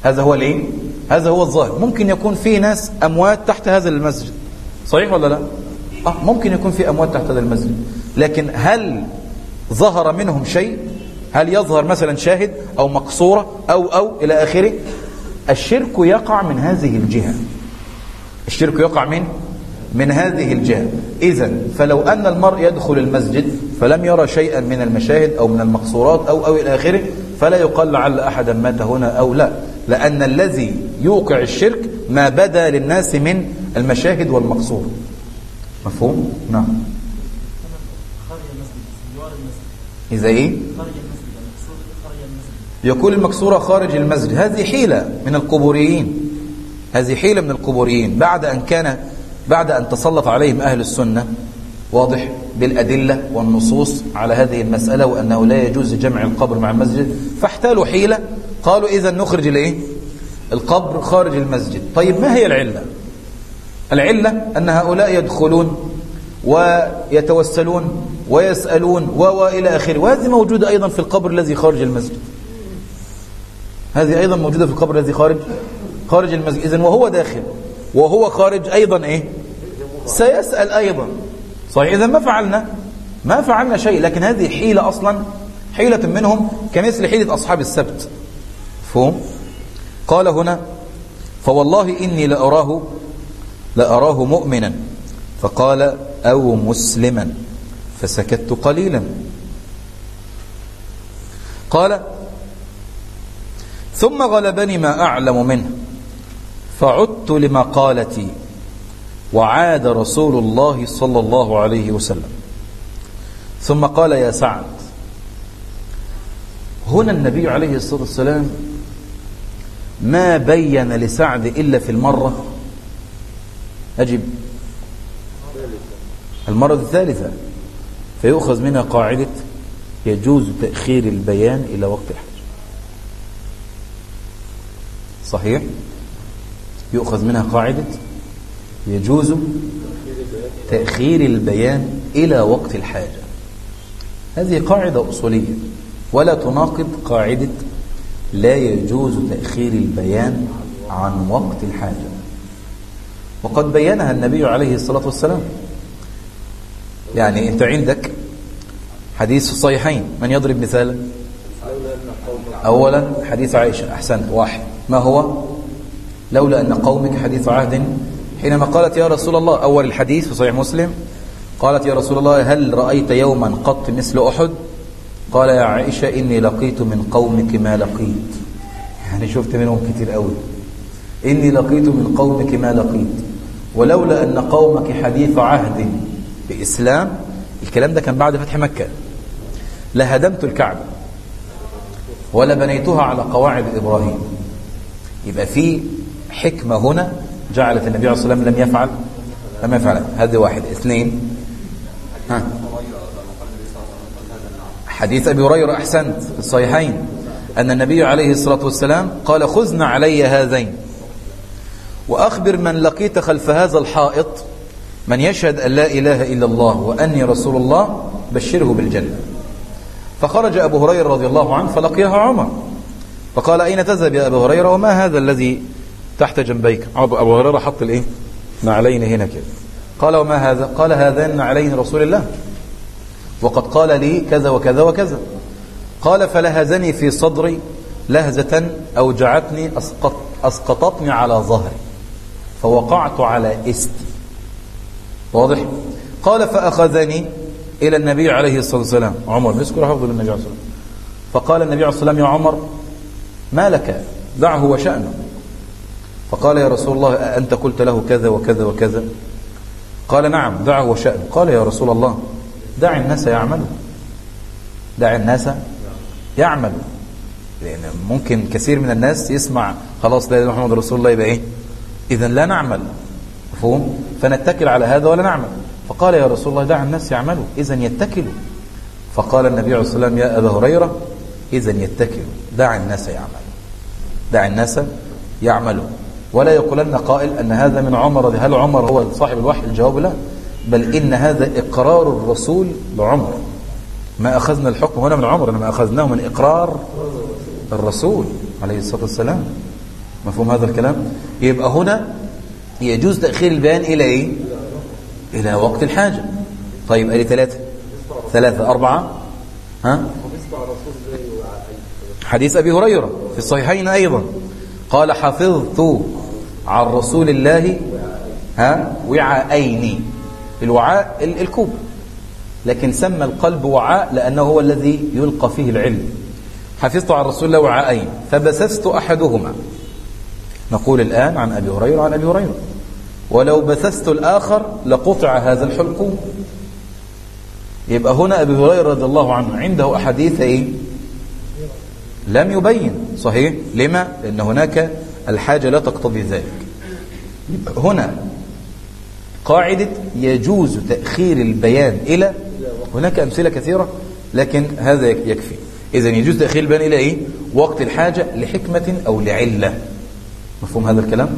هذا هو الايه هذا هو الظاهر. ممكن يكون في ناس أموات تحت هذا المسجد. صحيح ولا لا؟ آه ممكن يكون في أموات تحت هذا المسجد. لكن هل ظهر منهم شيء؟ هل يظهر مثلا شاهد أو مقصورة أو أو إلى آخره؟ الشرك يقع من هذه الجهة. الشرك يقع من من هذه الجهة. إذا فلو أن المرء يدخل المسجد فلم يرى شيئا من المشاهد أو من المقصورات أو أو إلى آخره فلا يقال لعل أحدا مات هنا أو لا. لأن الذي يوقع الشرك ما بدا للناس من المشاهد والمقصور. مفهوم؟ نعم. إذا إيه؟ يقول المكسورة خارج المسجد. هذه حيلة من القبوريين. هذه حيلة من القبوريين. بعد أن كان بعد أن تسلط عليهم أهل السنة واضح بالأدلة والنصوص على هذه المسألة وأنه لا يجوز جمع القبر مع المسجد. فاحتالوا حيلة قالوا إذا نخرج الايه القبر خارج المسجد. طيب ما هي العلة؟ العلة أن هؤلاء يدخلون ويتوسلون ويسألون وإلى آخره. وهذه موجودة أيضا في القبر الذي خارج المسجد. هذه أيضا موجودة في القبر الذي خارج خارج المسجد. إذن وهو داخل. وهو خارج أيضا إيه؟ سيسأل أيضا. صحيح إذا ما فعلنا ما فعلنا شيء لكن هذه حيلة أصلا حيلة منهم كمثل حيلة أصحاب السبت. فهم قال هنا فوالله إني لأراه لأراه مؤمنا. فقال أو مسلما. فسكت قليلا. قال ثم غلبني ما أعلم منه. فعدت لمقالتي وعاد رسول الله صلى الله عليه وسلم. ثم قال يا سعد هنا النبي عليه الصلاة والسلام ما بين لسعد إلا في المرة. أجب. المرة الثالثة فيؤخذ منها قاعدة يجوز تأخير البيان إلى وقت الحج. صحيح؟ يؤخذ منها قاعدة؟ يجوز تأخير البيان إلى وقت الحاجة. هذه قاعدة أصولية. ولا تناقض قاعدة لا يجوز تأخير البيان عن وقت الحاجة. وقد بينها النبي عليه الصلاة والسلام. يعني أنت عندك حديث الصحيحين. من يضرب مثالا؟ أولا حديث عائشة. أحسنت. واحد. ما هو؟ لولا أن قومك حديث عهد. حينما قالت يا رسول الله أول الحديث في صحيح مسلم قالت يا رسول الله هل رأيت يوما قط مثل أحد؟ قال يا عائشة إني لقيت من قومك ما لقيت. يعني شفت منهم كتير قوي. إني لقيت من قومك ما لقيت. ولولا أن قومك حديث عهد بإسلام الكلام ده كان بعد فتح مكة. لهدمت الكعبة ولا بنيتها على قواعد إبراهيم. يبقى في حكمة هنا جعلت النبي عليه الصلاة والسلام لم يفعل لم يفعل. هذا واحد. اثنين ها. حديث أبي هريرة أحسنت في الصحيحين. أن النبي عليه الصلاة والسلام قال خذنا علي هذين. وأخبر من لقيت خلف هذا الحائط من يشهد أن لا إله إلا الله وأني رسول الله بشره بالجنة. فخرج أبو هريرة رضي الله عنه فلقيها عمر. فقال أين تذهب يا أبو هريرة؟ وما هذا الذي تحت جنبيك. أبو هريرة حط الإيه؟ نعلين هنا كده. قال وما هذا قال هذان نعلين رسول الله. وقد قال لي كذا وكذا وكذا. قال فلهزني في صدري لهزة أوجعتني أسقط أسقطتني على ظهري. فوقعت على إستي. واضح؟ قال فأخذني إلى النبي عليه الصلاة والسلام. عمر بيذكر حفظ النبي عليه الصلاة والسلام. فقال النبي عليه الصلاة والسلام يا عمر ما لك؟ دعه وشأنه. فقال يا رسول الله أنت قلت له كذا وكذا وكذا؟ قال نعم دعه وشأنه. قال يا رسول الله دع الناس يعملوا. دع الناس يعملوا. لأن ممكن كثير من الناس يسمع خلاص لا محمد رسول الله يبقى إيه؟ إذا لا نعمل. مفهوم؟ فنتكل على هذا ولا نعمل؟ فقال يا رسول الله دع الناس يعملوا. إذا يتكلوا. فقال النبي عليه الصلاة والسلام يا أبا هريرة إذا يتكلوا. دع الناس يعملوا. دع الناس يعملوا. ولا يقولن قائل أن هذا من عمر هل عمر هو صاحب الوحي؟ الجواب لا. بل إن هذا إقرار الرسول لعمر. ما أخذنا الحكم هنا من عمر إنما أخذناه من إقرار الرسول عليه الصلاة والسلام. مفهوم هذا الكلام؟ يبقى هنا يجوز تأخير البيان إلى إيه؟ إلى وقت الحاجة. طيب ألي ثلاثة؟ ثلاثة أربعة؟ ها؟ حديث أبي هريرة في الصحيحين أيضا. قال حفظت عن رسول الله ها وعاءين الوعاء الكوب. لكن سمى القلب وعاء لأنه هو الذي يلقى فيه العلم. حفظت عن رسول الله وعاءين فبثثت أحدهما. نقول الآن عن أبي هريرة عن أبي هريرة. ولو بثثت الآخر لقطع هذا الحلقوم. يبقى هنا أبي هريرة رضي الله عنه عنده أحاديث إيه؟ لم يبين صحيح لما؟ لأن هناك الحاجة لا تقتضي ذلك هنا قاعدة يجوز تأخير البيان إلى هناك أمثلة كثيرة لكن هذا يكفي إذا يجوز تأخير البيان إلى إيه؟ وقت الحاجة لحكمة أو لعلة مفهوم هذا الكلام؟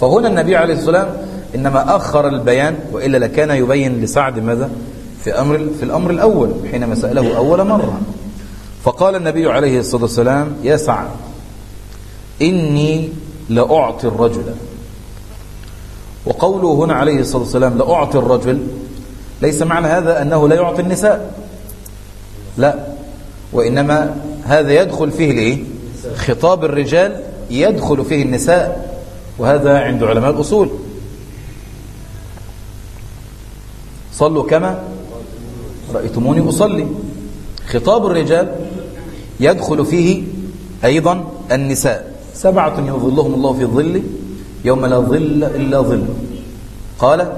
فهنا النبي عليه الصلاة والسلام إنما أخر البيان وإلا لكان يبين لسعد ماذا؟ في أمر في الأمر الأول حينما سأله أول مرة فقال النبي عليه الصلاة والسلام يا سعد إني لأعطي الرجل. وقوله هنا عليه الصلاة والسلام لأعطي الرجل. ليس معنى هذا أنه لا يعطي النساء. لا. وإنما هذا يدخل فيه لإيه خطاب الرجال يدخل فيه النساء. وهذا عند علماء الأصول. صلوا كما رأيتموني أصلي. خطاب الرجال يدخل فيه أيضا النساء. سبعة يظلهم الله في الظل يوم لا ظل إلا ظل. قال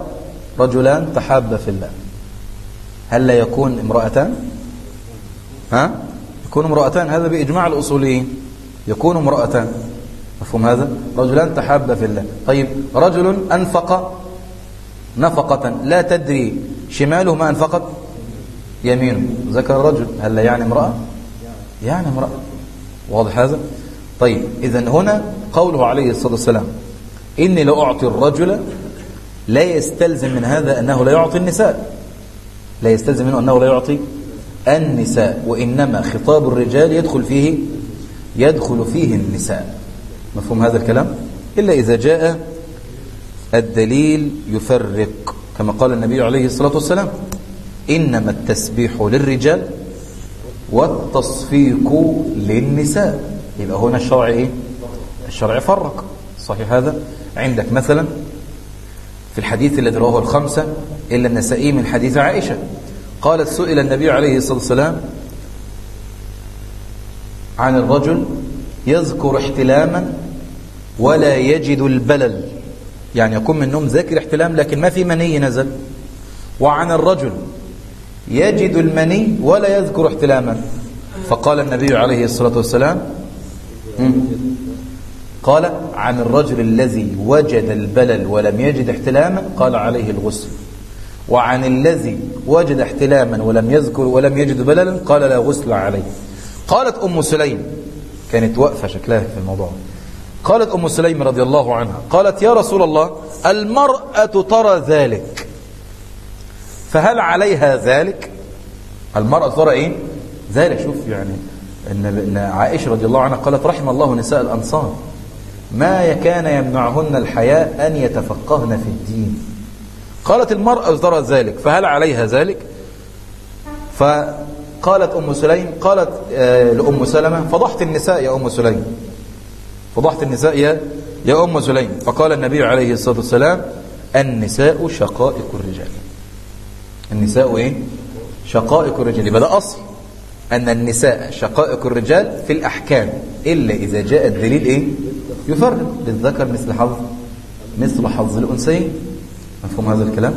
رجلان تحابا في الله. هل لا يكون امرأتان؟ ها؟ يكون امرأتان. هذا بإجماع الأصوليين. يكون امرأتان. مفهوم هذا؟ رجلان تحابا في الله. طيب رجل أنفق نفقة. لا تدري شماله ما أنفقت؟ يمينه. ذكر رجل هل لا يعني امرأة؟ يعني امرأة. واضح هذا؟ طيب إذا هنا قوله عليه الصلاة والسلام إني لأعطي الرجل لا يستلزم من هذا أنه لا يعطي النساء. لا يستلزم منه أنه لا يعطي النساء وإنما خطاب الرجال يدخل فيه يدخل فيه النساء. مفهوم هذا الكلام؟ إلا إذا جاء الدليل يفرق كما قال النبي عليه الصلاة والسلام إنما التسبيح للرجال والتصفيق للنساء. يبقى هنا الشرع إيه؟ الشرع فرق صحيح هذا؟ عندك مثلا في الحديث الذي رواه الخمسة إلا النسائي من حديث عائشة. قالت سئل النبي عليه الصلاة والسلام عن الرجل يذكر احتلاما ولا يجد البلل. يعني يكون من النوم ذاكر احتلام لكن ما في مني نزل. وعن الرجل يجد المني ولا يذكر احتلاما. فقال النبي عليه الصلاة والسلام قال عن الرجل الذي وجد البلل ولم يجد احتلاما قال عليه الغسل. وعن الذي وجد احتلاما ولم يذكر ولم يجد بللا قال لا غسل عليه. قالت أم سليم كانت واقفة شكلها في الموضوع. قالت أم سليم رضي الله عنها قالت يا رسول الله المرأة ترى ذلك. فهل عليها ذلك؟ المرأة ترى إيه؟ ذلك. شوف يعني إن عائشة رضي الله عنها قالت رحم الله نساء الأنصار ما كان يمنعهن الحياء أن يتفقهن في الدين. قالت المرأة ترى ذلك فهل عليها ذلك؟ فقالت أم سليم قالت آه لأم سلمة فضحت النساء يا أم سليم. فضحت النساء يا يا أم سليم. فقال النبي عليه الصلاة والسلام النساء شقائق الرجال. النساء إيه؟ شقائق الرجال. يبقى ده أصل. أن النساء شقائق الرجال في الأحكام إلا إذا جاء الدليل إيه؟ يفرق. للذكر مثل حظ مثل حظ الأنثيين. مفهوم هذا الكلام؟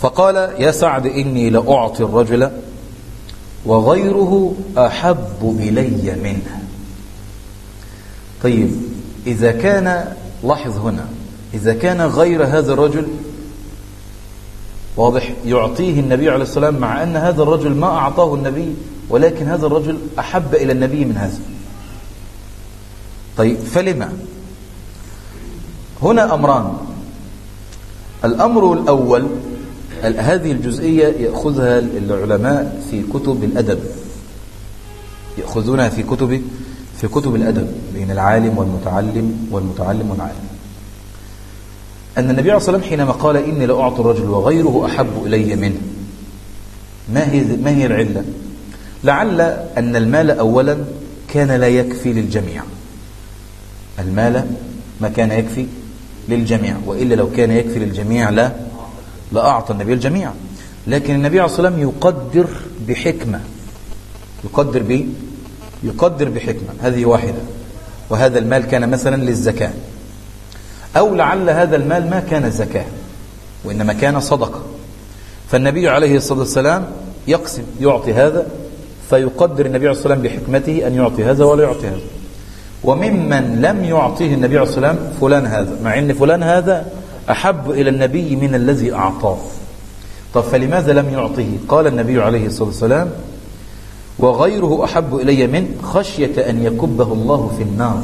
فقال يا سعد إني لأعطي الرجل وغيره أحب إلي منه. طيب إذا كان لاحظ هنا إذا كان غير هذا الرجل واضح يعطيه النبي عليه السلام مع أن هذا الرجل ما أعطاه النبي ولكن هذا الرجل أحب إلى النبي من هذا. طيب فلما؟ هنا أمران. الأمر الأول هذه الجزئية يأخذها العلماء في كتب الأدب. يأخذونها في كتب في كتب الأدب بين العالم والمتعلم والمتعلم والعالم أن النبي عليه الصلاة والسلام حينما قال إني لأعطي الرجل وغيره أحب إلي منه. ما هي ما هي العلة؟ لعل أن المال أولا كان لا يكفي للجميع. المال ما كان يكفي للجميع وإلا لو كان يكفي للجميع لا لأعطى النبي الجميع. لكن النبي عليه الصلاة والسلام يقدر بحكمة. يقدر ب يقدر بحكمة. هذه واحدة. وهذا المال كان مثلا للزكاة. أو لعل هذا المال ما كان زكاة وإنما كان صدقة. فالنبي عليه الصلاة والسلام يقسم يعطي هذا فيقدر النبي عليه الصلاة والسلام بحكمته أن يعطي هذا ولا يعطي هذا. وممن لم يعطيه النبي عليه الصلاة والسلام فلان هذا مع أن فلان هذا أحب إلى النبي من الذي أعطاه. طب فلماذا لم يعطيه؟ قال النبي عليه الصلاة والسلام وغيره أحب إلي من خشية أن يكبه الله في النار.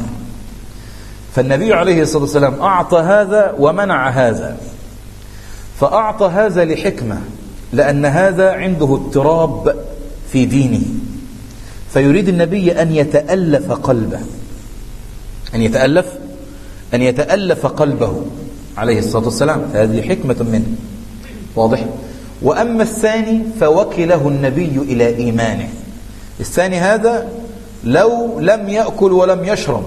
فالنبي عليه الصلاة والسلام أعطى هذا ومنع هذا. فأعطى هذا لحكمة لأن هذا عنده اضطراب في دينه. فيريد النبي أن يتألف قلبه أن يتألف أن يتألف قلبه عليه الصلاة والسلام. فهذه حكمة منه. واضح؟ وأما الثاني فوكله النبي إلى إيمانه. الثاني هذا لو لم يأكل ولم يشرب.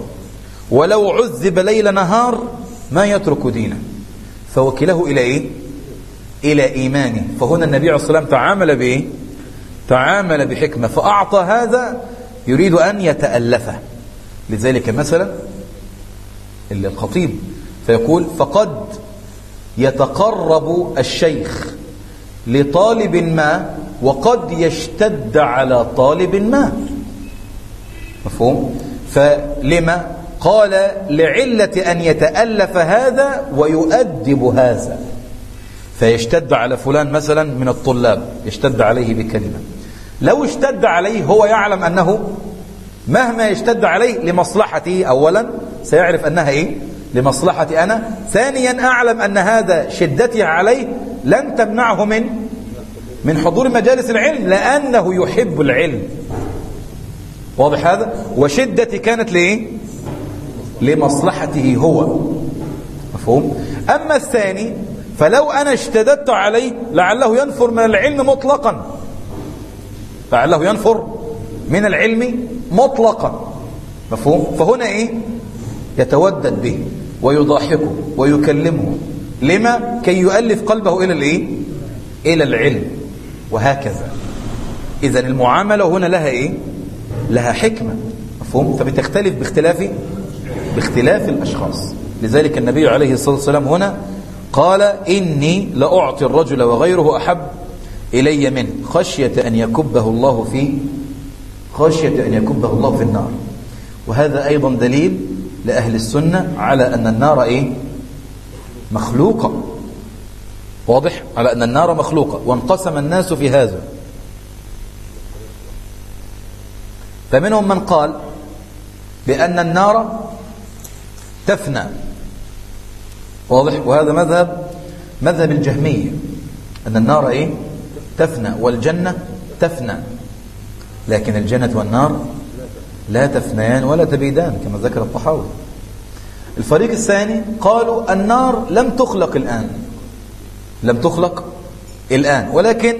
ولو عذب ليل نهار ما يترك دينه فوكله إلى إيه؟ إلى إيمانه. فهنا النبي عليه الصلاة والسلام تعامل بإيه تعامل بحكمة. فأعطى هذا يريد أن يتألفه. لذلك مثلا الخطيب فيقول فقد يتقرب الشيخ لطالب ما وقد يشتد على طالب ما. مفهوم؟ فلما قال لعلة أن يتألف هذا ويؤدب هذا. فيشتد على فلان مثلا من الطلاب يشتد عليه بكلمة. لو اشتد عليه هو يعلم أنه مهما يشتد عليه لمصلحته أولا سيعرف أنها إيه؟ لمصلحتي أنا. ثانيا أعلم أن هذا شدتي عليه لن تمنعه من من حضور مجالس العلم لأنه يحب العلم. واضح هذا؟ وشدتي كانت لإيه؟ لمصلحته هو. مفهوم؟ أما الثاني فلو أنا اشتددت عليه لعله ينفر من العلم مطلقا. لعله ينفر من العلم مطلقا. مفهوم؟ فهنا إيه؟ يتودد به ويضاحكه ويكلمه. لما؟ كي يؤلف قلبه إلى الإيه؟ إلى العلم. وهكذا. إذا المعاملة هنا لها إيه؟ لها حكمة. مفهوم؟ فبتختلف باختلاف باختلاف الأشخاص. لذلك النبي عليه الصلاة والسلام هنا قال إني لأعطي الرجل وغيره أحب إلي منه خشية أن يكبه الله في خشية أن يكبه الله في النار. وهذا أيضا دليل لأهل السنة على أن النار إيه؟ مخلوقة. واضح؟ على أن النار مخلوقة. وانقسم الناس في هذا. فمنهم من قال بأن النار تفنى. واضح؟ وهذا مذهب مذهب الجهمية. أن النار إيه؟ تفنى والجنة تفنى. لكن الجنة والنار لا تفنيان ولا تبيدان كما ذكر الطحاوي. الفريق الثاني قالوا النار لم تخلق الآن. لم تخلق الآن ولكن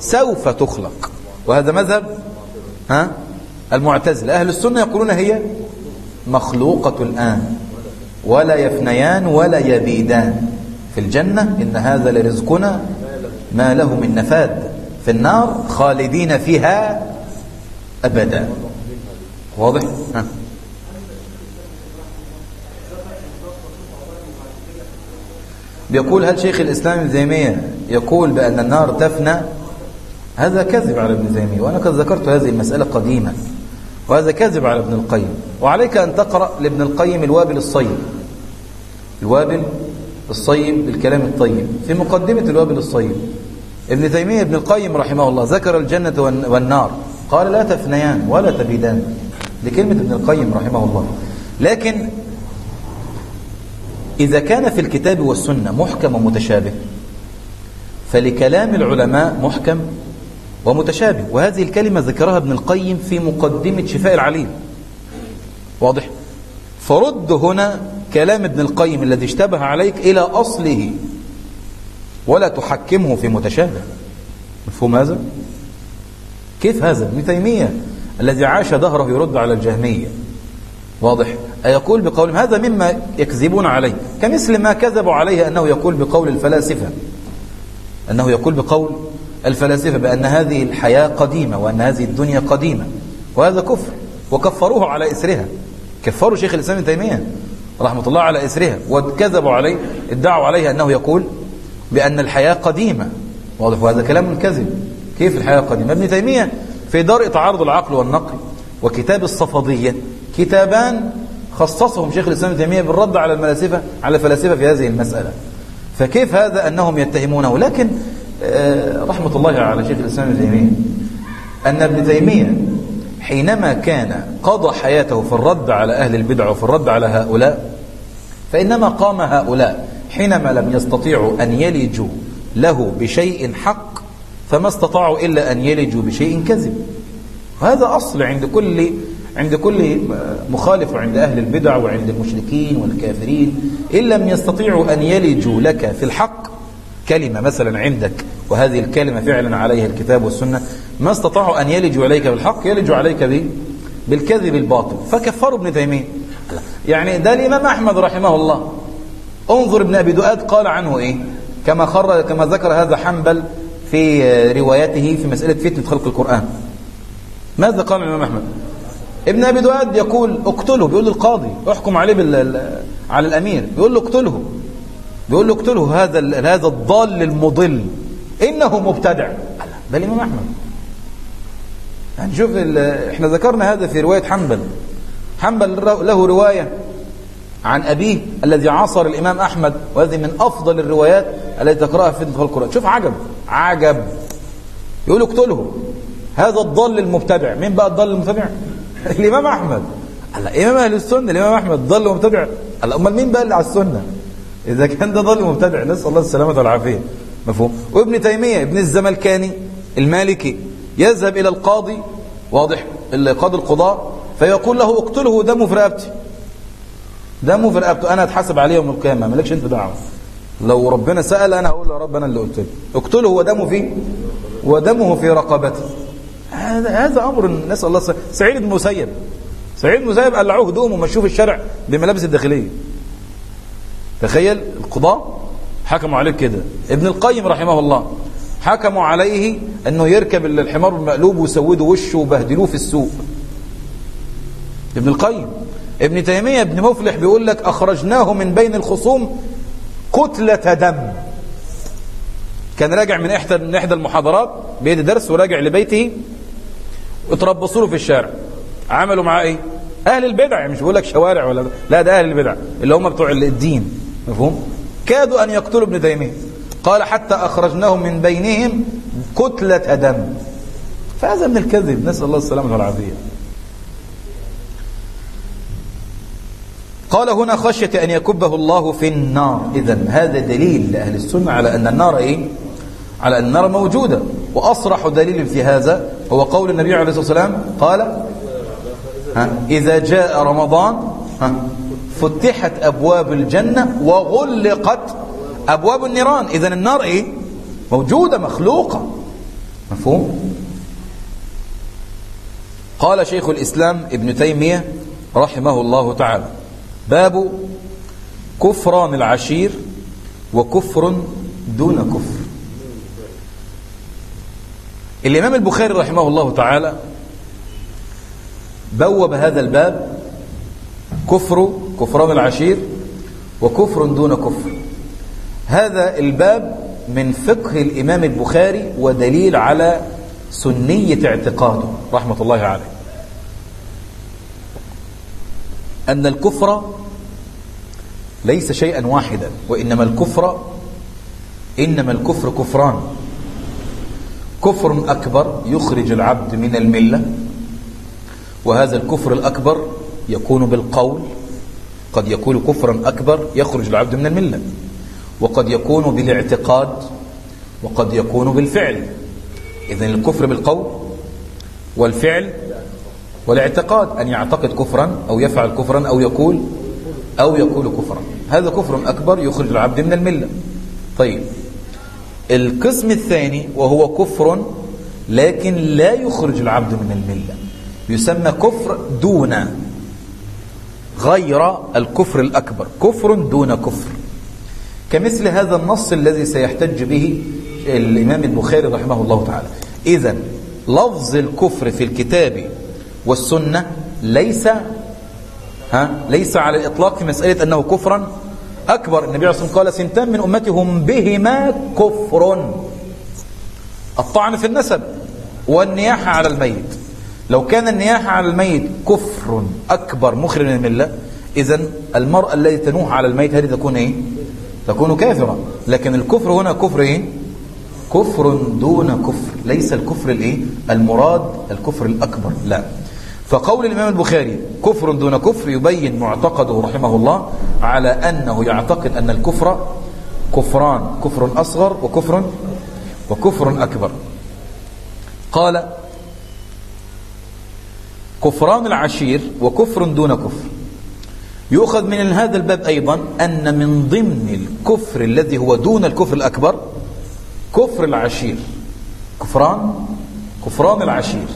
سوف تخلق. وهذا مذهب ها؟ المعتزلة. أهل السنة يقولون هي مخلوقة الآن. ولا يفنيان ولا يبيدان. في الجنة إن هذا لرزقنا ما له من نفاد. في النار خالدين فيها أبدا. واضح؟ بيقول هل شيخ الإسلام ابن تيمية يقول بأن النار تفنى؟ هذا كذب على ابن تيمية. وأنا قد ذكرت هذه المسألة قديما. وهذا كذب على ابن القيم. وعليك أن تقرأ لابن القيم الوابل الصيب. الوابل الصيب بالكلام الطيب. في مقدمة الوابل الصيب. ابن تيمية ابن القيم رحمه الله ذكر الجنة والنار. قال لا تفنيان ولا تبيدان. لكلمة ابن القيم رحمه الله. لكن إذا كان في الكتاب والسنة محكم ومتشابه فلكلام العلماء محكم ومتشابه. وهذه الكلمة ذكرها ابن القيم في مقدمة شفاء العليل واضح؟ فرد هنا كلام ابن القيم الذي اشتبه عليك إلى أصله. ولا تحكمه في متشابه. مفهوم هذا؟ كيف هذا؟ ابن تيمية الذي عاش ظهره يرد على الجهمية. واضح؟ أيقول بقول هذا مما يكذبون عليه. كمثل ما كذبوا عليه أنه يقول بقول الفلاسفة. أنه يقول بقول الفلاسفة بأن هذه الحياة قديمة وأن هذه الدنيا قديمة وهذا كفر وكفروه على إسرها. كفروا شيخ الإسلام ابن تيمية رحمة الله على إسرها وكذبوا عليه ادعوا عليه أنه يقول بأن الحياة قديمة. واضح وهذا كلام كذب كيف الحياة قديمة؟ ابن تيمية في دار تعارض العقل والنقل وكتاب الصفدية كتابان خصصهم شيخ الإسلام ابن تيمية بالرد على الملاسفة على الفلاسفة في هذه المسألة. فكيف هذا أنهم يتهمونه؟ لكن رحمة الله على شيخ الإسلام ابن تيمية. أن ابن تيمية حينما كان قضى حياته في الرد على أهل البدع وفي الرد على هؤلاء فإنما قام هؤلاء حينما لم يستطيعوا أن يلجوا له بشيء حق فما استطاعوا إلا أن يلجوا بشيء كذب. وهذا أصل عند كل عند كل مخالف وعند أهل البدع وعند المشركين والكافرين. إن لم يستطيعوا أن يلجوا لك في الحق كلمة مثلا عندك وهذه الكلمة فعلا عليها الكتاب والسنة ما استطاعوا أن يلجوا عليك بالحق يلجوا عليك به بالكذب الباطل. فكفروا ابن تيمية. يعني ده الإمام أحمد رحمه الله. انظر ابن أبي دؤاد قال عنه إيه؟ كما خر كما ذكر هذا حنبل في روايته في مسألة فتنة خلق القرآن. ماذا قال الإمام أحمد؟ ابن أبي دؤاد يقول اقتله بيقول للقاضي احكم عليه بال... على الأمير بيقول له اقتله. بيقول له اقتله هذا هذا الضال المضل. إنه مبتدع. ده الإمام أحمد. يعني شوف إحنا ذكرنا هذا في رواية حنبل. حنبل له رواية عن أبيه الذي عاصر الإمام أحمد وهذه من أفضل الروايات التي تقرأها في القرآن. شوف عجب عجب. يقول اقتله. هذا الضال المبتدع. مين بقى الضال المبتدع؟ الإمام أحمد. الإمام أهل السنة الإمام أحمد. ضال مبتدع أمال مين بقى اللي على السنة؟ إذا كان ده ضال مبتدع نسأل الله السلامة والعافية مفهوم. وابن تيمية ابن الزملكاني المالكي يذهب إلى القاضي واضح قاضي القضاء فيقول له اقتله دمه في رقبتي دمه في رقبته. أنا أتحاسب عليه يوم القيامة مالكش أنت دعوة. لو ربنا سأل أنا هقول له يا رب أنا اللي قلت له اقتله ودمه في ودمه في رقبته. هذا أمر نسال الله. سعيد بن مسيب. سعيد بن مسيب قلعوه هدومه ومشوه في الشارع بملابس الداخلية. تخيل القضاء حكموا عليه كده. ابن القيم رحمه الله حكموا عليه أنه يركب الحمار المقلوب ويسودوا وشه وبهدلوه في السوق. ابن القيم. ابن تيمية ابن مفلح بيقول لك أخرجناه من بين الخصوم كتلة دم. كان راجع من إحدى من إحدى المحاضرات بيدي درس وراجع لبيته وتربصوا له في الشارع. عملوا معاه إيه؟ أهل البدع يعني مش بقول لك شوارع ولا لا ده أهل البدع اللي هم بتوع الدين. مفهوم؟ كادوا أن يقتلوا ابن تيمية. قال حتى أخرجناهم من بينهم كتلة دم فهذا من الكذب. نسأل الله السلامة والعافية. قال هنا خشية أن يكبه الله في النار. إذا هذا دليل لأهل السنة على أن النار إيه؟ على أن النار موجودة. وأصرح دليل في هذا هو قول النبي عليه الصلاة والسلام. قال ها إذا جاء رمضان ها فتحت أبواب الجنة وغلقت أبواب النيران. إذا النار إيه؟ موجودة مخلوقة. مفهوم؟ قال شيخ الإسلام ابن تيمية رحمه الله تعالى باب كفران العشير وكفر دون كفر. الإمام البخاري رحمه الله تعالى بوب هذا الباب كفر كفران العشير وكفر دون كفر. هذا الباب من فقه الإمام البخاري ودليل على سنية اعتقاده رحمة الله عليه. أن الكفر ليس شيئا واحدا وإنما الكفر إنما الكفر كفران. كفر أكبر يخرج العبد من الملة وهذا الكفر الأكبر يكون بالقول قد يكون كفرا أكبر يخرج العبد من الملة. وقد يكون بالاعتقاد وقد يكون بالفعل. إذن الكفر بالقول والفعل والاعتقاد أن يعتقد كفرا أو يفعل كفرا أو يقول أو يقول كفرا. هذا كفر أكبر يخرج العبد من الملة. طيب القسم الثاني وهو كفر لكن لا يخرج العبد من الملة. يسمى كفر دون غير الكفر الأكبر. كفر دون كفر. كمثل هذا النص الذي سيحتج به الإمام البخاري رحمه الله تعالى. إذا لفظ الكفر في الكتاب والسنة ليس ها ليس على الإطلاق في مسألة أنه كفرا أكبر. النبي عليه الصلاة والسلام قال سنتان من أمتي هم بهما كفر. الطعن في النسب والنياحة على الميت. لو كان النياحة على الميت كفر أكبر مخرج من الملة إذا المرأة التي تنوح على الميت هذه تكون إيه؟ تكون كافرة لكن الكفر هنا كفر إيه؟ كفر دون كفر ليس الكفر الإيه؟ المراد الكفر الأكبر لا فقول الإمام البخاري كفر دون كفر يبين معتقده رحمه الله على أنه يعتقد أن الكفر كفران كفر أصغر وكفر وكفر أكبر قال كفران العشير وكفر دون كفر. يؤخذ من هذا الباب أيضا أن من ضمن الكفر الذي هو دون الكفر الأكبر كفر العشير. كفران كفران العشير.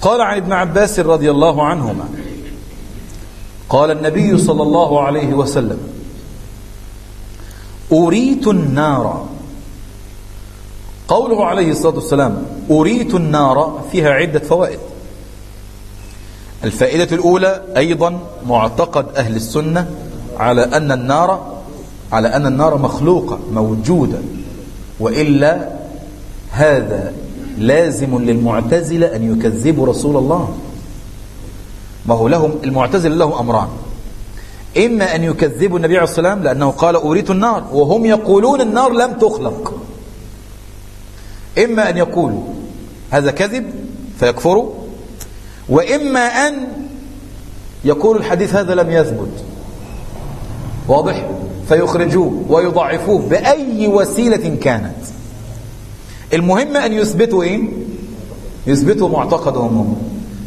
قال عن ابن عباس رضي الله عنهما قال النبي صلى الله عليه وسلم أريت النار. قوله عليه الصلاة والسلام أريت النار فيها عدة فوائد. الفائدة الأولى أيضا معتقد أهل السنة على أن النار على أن النار مخلوقة موجودة وإلا هذا لازم للمعتزلة أن يكذبوا رسول الله. ما هو لهم المعتزلة لهم أمران. إما أن يكذبوا النبي عليه الصلاة والسلام لأنه قال أريت النار وهم يقولون النار لم تخلق. إما أن يقولوا هذا كذب فيكفروا وإما أن يقول الحديث هذا لم يثبت. واضح؟ فيخرجوه ويضعفوه بأي وسيلة كانت. المهم أن يثبتوا إيه؟ يثبتوا معتقدهم هم.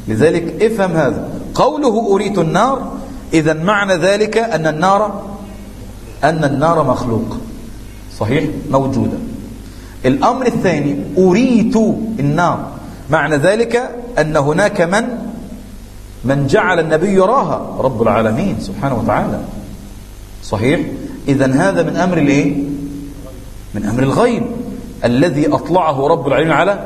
لذلك افهم هذا. قوله أريت النار إذا معنى ذلك أن النار أن النار مخلوق. صحيح؟ موجودة. الأمر الثاني أريت النار. معنى ذلك أن هناك من من جعل النبي يراها. رب العالمين سبحانه وتعالى. صحيح؟ إذا هذا من أمر الإيه؟ من أمر الغيب. الذي أطلعه رب العالمين على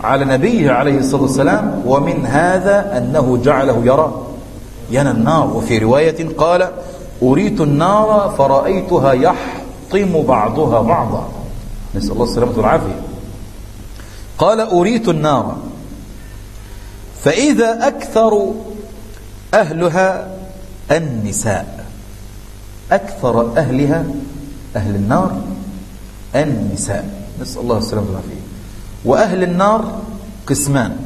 على نبيه عليه الصلاة والسلام. ومن هذا أنه جعله يرى. ينا النار. وفي رواية قال أريت النار فرأيتها يحطم بعضها بعضا. نسأل الله السلامة والعافية. قال أريت النار. فإذا أكثر أهلها النساء. أكثر أهلها أهل النار النساء. نسأل الله السلامة والعافية. وأهل النار قسمان.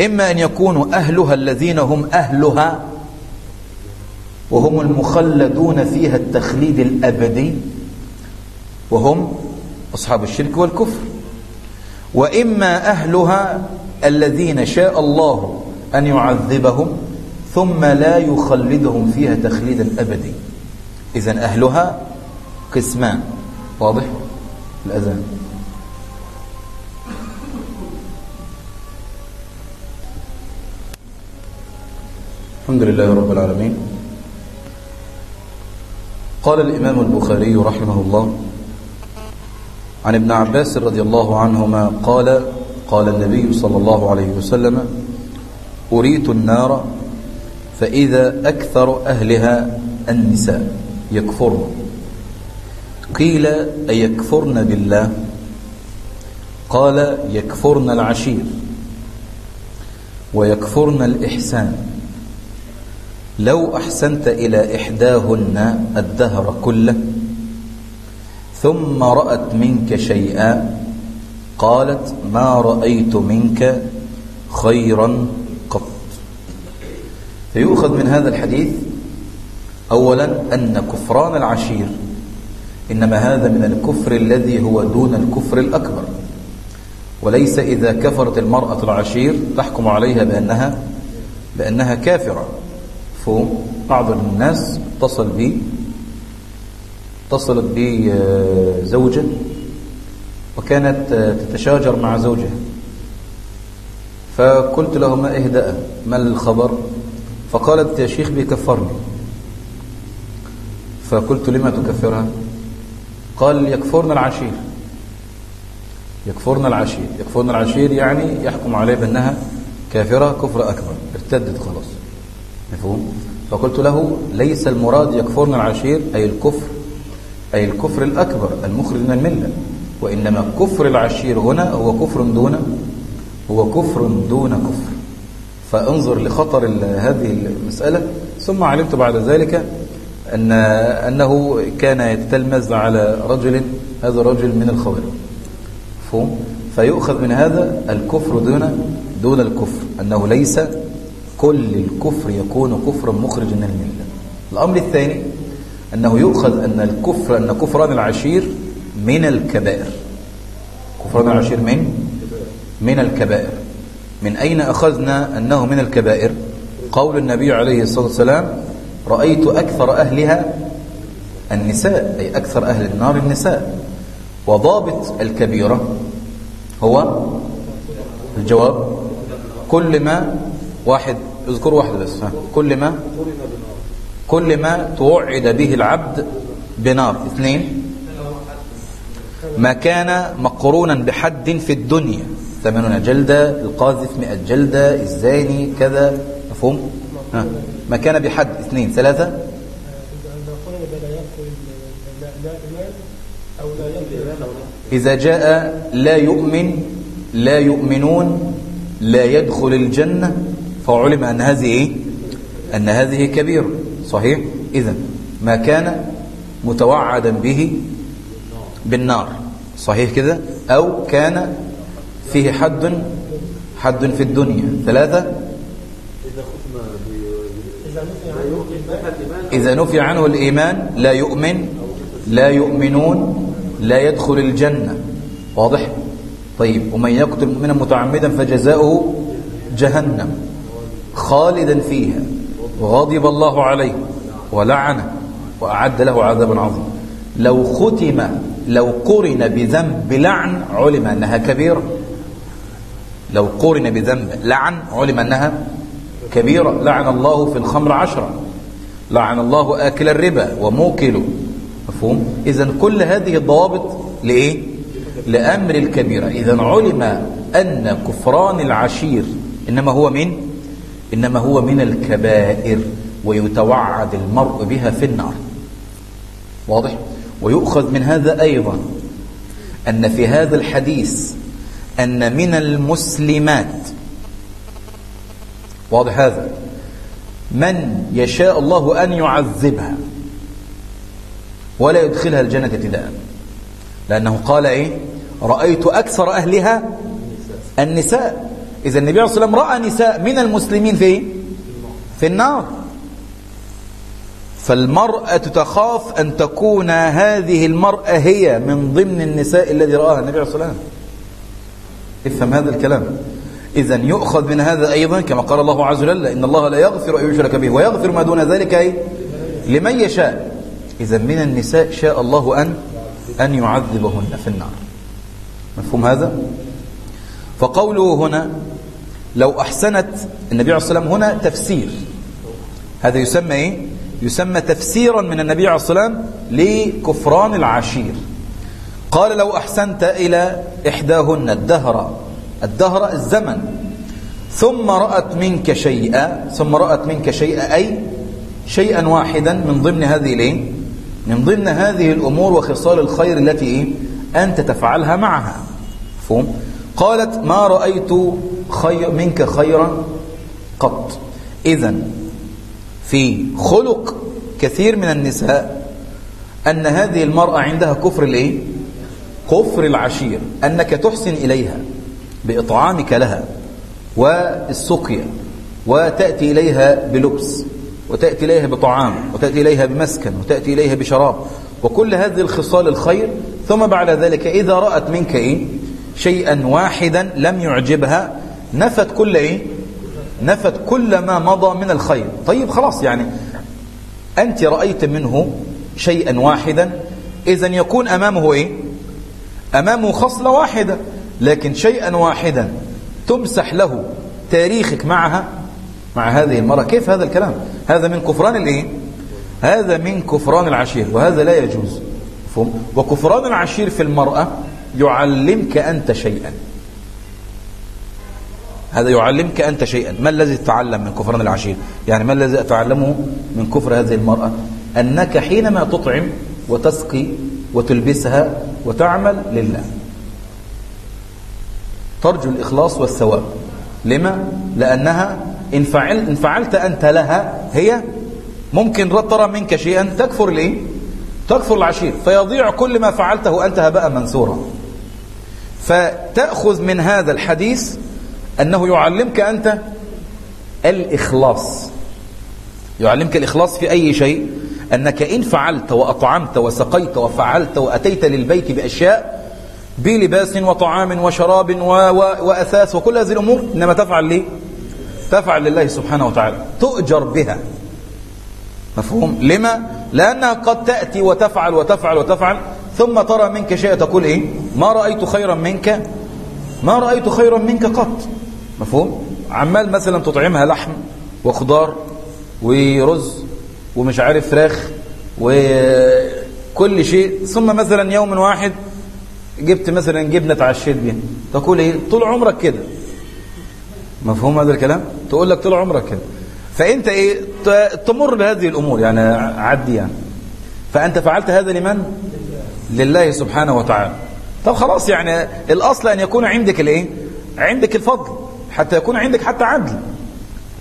إما أن يكونوا أهلها الذين هم أهلها وهم المخلدون فيها التخليد الأبدي وهم أصحاب الشرك والكفر. وإما أهلها الذين شاء الله أن يعذبهم ثم لا يخلدهم فيها تخليدا أبدي. إذا أهلها قسمان. واضح؟ الأذان. الحمد لله رب العالمين. قال الإمام البخاري رحمه الله عن ابن عباس رضي الله عنهما قال قال النبي صلى الله عليه وسلم أريت النار فإذا أكثر أهلها النساء يكفرن. قيل أيكفرن بالله؟ قال يكفرن العشير ويكفرن الإحسان. لو أحسنت إلى إحداهن الدهر كله ثم رأت منك شيئا قالت ما رأيت منك خيرا قط. فيؤخذ من هذا الحديث أولا أن كفران العشير إنما هذا من الكفر الذي هو دون الكفر الأكبر. وليس إذا كفرت المرأة العشير تحكم عليها بأنها بأنها كافرة. فهم بعض الناس اتصل بي اتصلت بي زوجة وكانت تتشاجر مع زوجها. فقلت له ما اهدأ ما الخبر؟ فقالت يا شيخ بيكفرني. فقلت لما تكفرها؟ قال يكفرنا العشير. يكفرنا العشير. يكفرنا العشير يعني يحكم عليه بأنها كافرة كفر أكبر. ارتدت خلاص. مفهوم؟ فقلت له ليس المراد يكفرنا العشير أي الكفر أي الكفر الأكبر المخرج من الملة. وإنما كفر العشير هنا هو كفر دون هو كفر دون كفر. فانظر لخطر هذه المسألة. ثم علمت بعد ذلك أن أنه كان يتلمذ على رجل هذا رجل من الخوارج فيؤخذ من هذا الكفر دون دون الكفر أنه ليس كل الكفر يكون كفرا مخرجا من الملة. الأمر الثاني أنه يؤخذ أن الكفر أن كفران العشير من الكبائر. كفران العشير من؟ من الكبائر. من أين أخذنا أنه من الكبائر؟ قول النبي عليه الصلاة والسلام رأيت أكثر أهلها النساء. أي أكثر أهل النار النساء. وضابط الكبيرة هو الجواب كل ما واحد اذكر واحد بس. كل ما كل ما توعد به العبد بنار. اثنين ما كان مقرونا بحد في الدنيا. ثمانون جلدة القاذف مئة جلدة الزاني كذا. مفهوم؟ ها. ما كان بحد. اثنين ثلاثة. إذا جاء لا يؤمن لا يؤمنون لا يدخل الجنة فعلم أن هذه إيه؟ أن هذه كبيرة صحيح؟ إذا ما كان متوعدا به بالنار. صحيح كده؟ أو كان فيه حد حد في الدنيا. ثلاثة؟ إذا نفي عنه الإيمان لا يؤمن لا يؤمنون لا يدخل الجنة. واضح؟ طيب ومن يقتل مؤمنا متعمدا فجزاؤه جهنم. خالدا فيها. وغضب الله عليه ولعنه وأعد له عذابا عظيما. لو ختم لو قرن بذنب لعن علم أنها كبيرة. لو قرن بذنب لعن علم أنها كبيرة. لعن الله في الخمر عشرة. لعن الله آكل الربا وموكله مفهوم؟ إذا كل هذه الضوابط لإيه؟ لأمر الكبيرة. إذا علم أن كفران العشير إنما هو من؟ إنما هو من الكبائر ويتوعد المرء بها في النار. واضح؟ ويؤخذ من هذا أيضا أن في هذا الحديث أن من المسلمات واضح هذا؟ من يشاء الله أن يعذبها ولا يدخلها الجنة ابتداء. لأنه قال إيه؟ رأيت أكثر أهلها النساء. إذا النبي عليه الصلاة والسلام رأى نساء من المسلمين في؟ في النار. فالمرأة تخاف أن تكون هذه المرأة هي من ضمن النساء الذي رآها النبي عليه الصلاة والسلام. افهم هذا الكلام. إذا يؤخذ من هذا أيضا كما قال الله عز وجل إن الله لا يغفر أن يشرك به ويغفر ما دون ذلك أي لمن يشاء. إذا من النساء شاء الله أن أن يعذبهن في النار. مفهوم هذا؟ فقوله هنا لو أحسنت النبي عليه الصلاة والسلام هنا تفسير. هذا يسمى إيه؟ يسمى تفسيرا من النبي عليه الصلاة والسلام لكفران العشير قال لو أحسنت إلى إحداهن الدهر الدهر الزمن ثم رأت منك شيئا ثم رأت منك شيئا أي شيئا واحدا من ضمن هذه الإيه من ضمن هذه الأمور وخصال الخير التي إيه؟ أنت تفعلها معها فهم؟ قالت ما رأيت خير منك خيرا قط إذا في خلق كثير من النساء أن هذه المرأة عندها كفر الإيه؟ كفر العشير أنك تحسن إليها بإطعامك لها والسقيا وتأتي إليها بلبس وتأتي إليها بطعام وتأتي إليها بمسكن وتأتي إليها بشراب وكل هذه الخصال الخير ثم بعد ذلك إذا رأت منك إيه شيئا واحدا لم يعجبها نفت كل إيه نفت كل ما مضى من الخير. طيب خلاص يعني أنت رأيت منه شيئا واحدا. إذا يكون أمامه إيه؟ أمامه خصلة واحدة. لكن شيئا واحدا تمسح له تاريخك معها مع هذه المرأة كيف هذا الكلام؟ هذا من كفران الإيه؟ هذا من كفران العشير. وهذا لا يجوز؟ وكفران العشير في المرأة يعلمك أنت شيئا. هذا يعلمك أنت شيئا. ما الذي تتعلم من كفران العشير؟ يعني ما الذي أتعلمه من كفر هذه المرأة؟ أنك حينما تطعم وتسقي وتلبسها وتعمل لله. ترجو الإخلاص والثواب. لما؟ لأنها إن, فعل إن فعلت أنت لها هي ممكن ترى منك شيئا. تكفر الإيه؟ تكفر العشير. فيضيع كل ما فعلته أنت هباء منثورا. فتأخذ من هذا الحديث أنه يعلمك أنت الإخلاص. يعلمك الإخلاص في أي شيء؟ أنك إن فعلت وأطعمت وسقيت وفعلت وأتيت للبيت بأشياء بلباس وطعام وشراب و... و... وأثاث وكل هذه الأمور إنما تفعل ليه تفعل لله سبحانه وتعالى. تؤجر بها. مفهوم؟ لما؟ لأنها قد تأتي وتفعل وتفعل وتفعل ثم ترى منك شيء تقول إيه؟ ما رأيت خيرا منك؟ ما رأيت خيرا منك قط. مفهوم؟ عمال مثلا تطعمها لحم وخضار ورز ومش عارف فراخ وكل شيء ثم مثلا يوم واحد جبت مثلا جبنة اتعشيت بيها. تقول إيه؟ طول عمرك كده. مفهوم هذا الكلام؟ تقول لك طول عمرك كده. فأنت إيه؟ تمر بهذه الأمور يعني عدي يعني. فأنت فعلت هذا لمن؟ لله سبحانه وتعالى. طب خلاص يعني الأصل أن يكون عندك الإيه؟ عندك الفضل. حتى يكون عندك حتى عدل.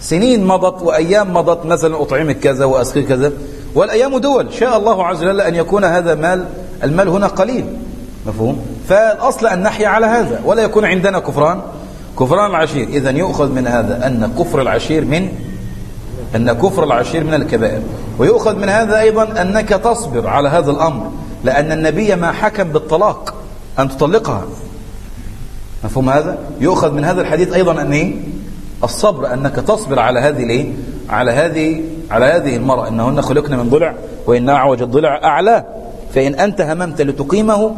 سنين مضت وأيام مضت مثلا أطعمك كذا واسقيك كذا والأيام دول. شاء الله عز وجل أن يكون هذا مال المال هنا قليل. مفهوم؟ فالأصل أن نحيا على هذا. ولا يكون عندنا كفران. كفران العشير. اذا يؤخذ من هذا أن كفر العشير من أن كفر العشير من الكبائر. ويؤخذ من هذا أيضا أنك تصبر على هذا الأمر لأن النبي ما حكم بالطلاق أن تطلقها. مفهوم هذا؟ يؤخذ من هذا الحديث أيضا أن إيه؟ الصبر أنك تصبر على هذه الإيه؟ على هذه على هذه المرأة إنهن خلقن من ضلع وإن أعوج الضلع اعلاه فإن أنت هممت لتقيمه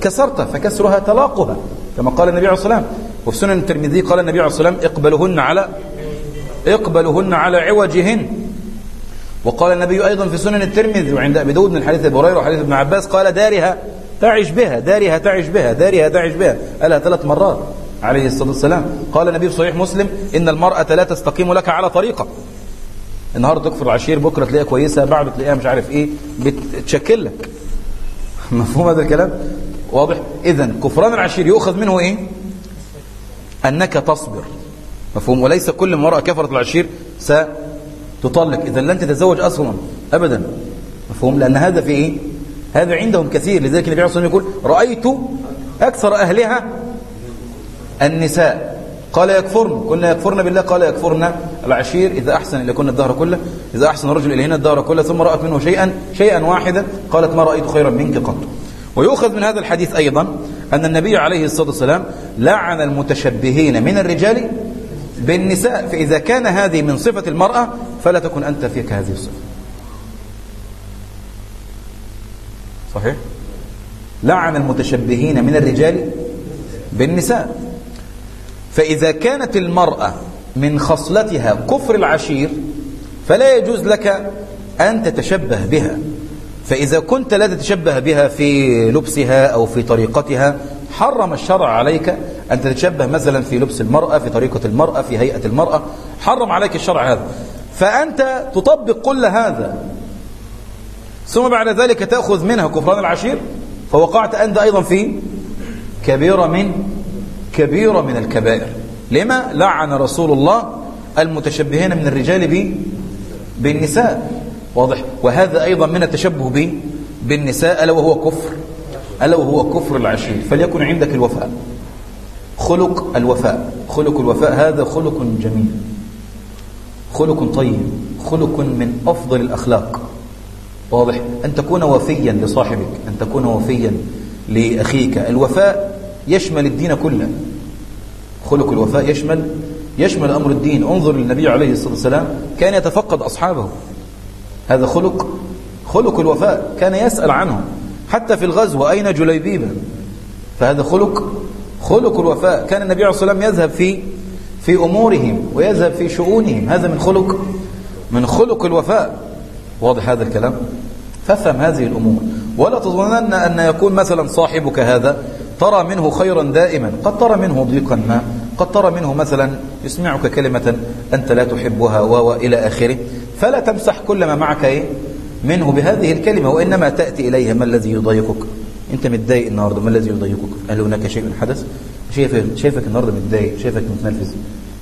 كسرته فكسرها طلاقها كما قال النبي عليه الصلاه والسلام وفي سنن الترمذي قال النبي عليه الصلاه والسلام اقبلهن على اقبلهن على عوجهن. وقال النبي أيضا في سنن الترمذي وعند أبي داود من حديث أبي هريرة وحديث ابن عباس قال دارها. تعش بها دارها تعش بها دارها تعش بها. قالها ثلاث مرات؟ عليه الصلاة والسلام. قال النبي في صحيح مسلم إن المرأة لا تستقيم لك على طريقة. النهارده تكفر العشير بكرة تلاقيها كويسة بعد تلاقيها مش عارف إيه بتشكل لك. مفهوم هذا الكلام؟ واضح؟ إذا كفران العشير يؤخذ منه إيه؟ أنك تصبر. مفهوم؟ وليس كل امرأة كفرت العشير ستطلق. إذا لن تتزوج أصلا أبدا. مفهوم؟ لأن هذا في إيه؟ هذا عندهم كثير لذلك النبي عليه الصلاة والسلام يقول رأيت أكثر أهلها النساء. قال يكفرن. كنا يكفرن بالله؟ قال يكفرن. العشير إذا أحسن إلى كنا الدهر كله إذا أحسن الرجل إلينا الدهر كله ثم رأت منه شيئا شيئا واحدا قالت ما رأيت خيرا منك قط. ويؤخذ من هذا الحديث أيضا أن النبي عليه الصلاة والسلام لعن المتشبهين من الرجال بالنساء فإذا كان هذه من صفة المرأة فلا تكن أنت فيك هذه الصفة. صحيح؟ لعن المتشبهين من الرجال بالنساء. فإذا كانت المرأة من خصلتها كفر العشير فلا يجوز لك أن تتشبه بها. فإذا كنت لا تتشبه بها في لبسها أو في طريقتها حرم الشرع عليك أن تتشبه مثلا في لبس المرأة في طريقة المرأة في هيئة المرأة. حرم عليك الشرع هذا. فأنت تطبق كل هذا ثم بعد ذلك تأخذ منها كفران العشير فوقعت أنت أيضا في كبيرة من كبيرة من الكبائر. لما لعن رسول الله المتشبهين من الرجال ب بالنساء. واضح؟ وهذا أيضا من التشبه ب بالنساء ألا وهو كفر ألا وهو كفر العشير. فليكن عندك الوفاء. خلق الوفاء. خلق الوفاء هذا خلق جميل. خلق طيب. خلق من أفضل الأخلاق. واضح. أن تكون وفيا لصاحبك أن تكون وفيا لأخيك. الوفاء يشمل الدين كله. خلق الوفاء يشمل يشمل أمر الدين. انظر للنبي عليه الصلاة والسلام كان يتفقد أصحابه. هذا خلق خلق الوفاء كان يسأل عنهم حتى في الغزو أين جليبيبا فهذا خلق خلق الوفاء. كان النبي عليه الصلاة والسلام يذهب في في أمورهم ويذهب في شؤونهم. هذا من خلق من خلق الوفاء. واضح هذا الكلام؟ فافهم هذه الأمور. ولا تظنن أن يكون مثلا صاحبك هذا ترى منه خيرا دائما. قد ترى منه ضيقا ما. قد ترى منه مثلا يسمعك كلمة أنت لا تحبها وإلى آخره. فلا تمسح كل ما معك إيه؟ منه بهذه الكلمة وإنما تأتي إليها ما الذي يضايقك. أنت متضايق النهاردة ما الذي يضايقك؟ هل هناك شيء حدث؟ شايفك, شايفك النهاردة متضايق شايفك متنرفز.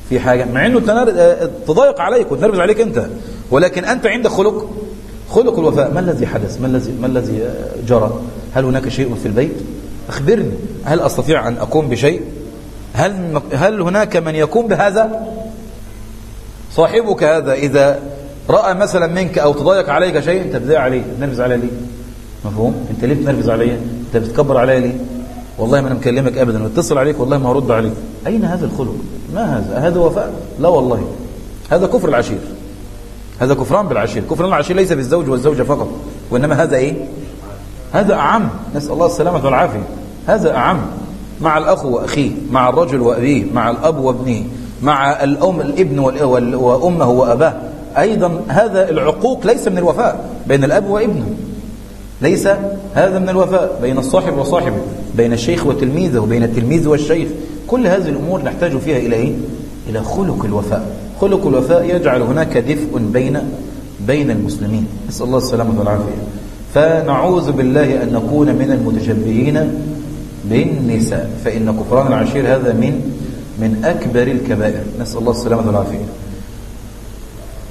في حاجة؟ مع أنه تضايق عليك وتنرفز عليك أنت. ولكن أنت عندك خلق. خلق الوفاء. ما الذي حدث؟ ما الذي ما الذي جرى؟ هل هناك شيء في البيت؟ أخبرني. هل أستطيع أن أقوم بشيء؟ هل, هل هناك من يقوم بهذا؟ صاحبك هذا إذا رأى مثلا منك أو تضايق عليك شيء أنت بتضايق عليه تنرفز عليه ليه؟ مفهوم؟ أنت ليه بتنرفز عليا أنت بتكبر عليا ليه؟ والله ما أنا مكلمك أبدا واتصل عليك والله ما هرد عليك. أين هذا الخلق؟ ما هذا؟ هذا وفاء؟ لا والله. هذا كفر العشير. هذا كفران بالعشير. كفران العشير ليس بالزوج والزوجة فقط وإنما هذا إيه؟ هذا أعم. نسأل الله السلامة والعافية. هذا أعم. مع الأخ وأخيه مع الرجل وأبيه مع الأب وابنه مع الأم الابن وأمه وأباه. أيضا هذا العقوق ليس من الوفاء بين الأب وابنه. ليس هذا من الوفاء بين الصاحب وصاحبه بين الشيخ وتلميذه وبين التلميذ والشيخ. كل هذه الأمور نحتاج فيها إلى إيه؟ إلى خلق الوفاء. خلق الوفاء يجعل هناك دفء بين بين المسلمين. نسأل الله السلامة والعافية. فنعوذ بالله أن نكون من المتشبهين بالنساء. فإن كفران العشير هذا من من أكبر الكبائر. نسأل الله السلامة والعافية.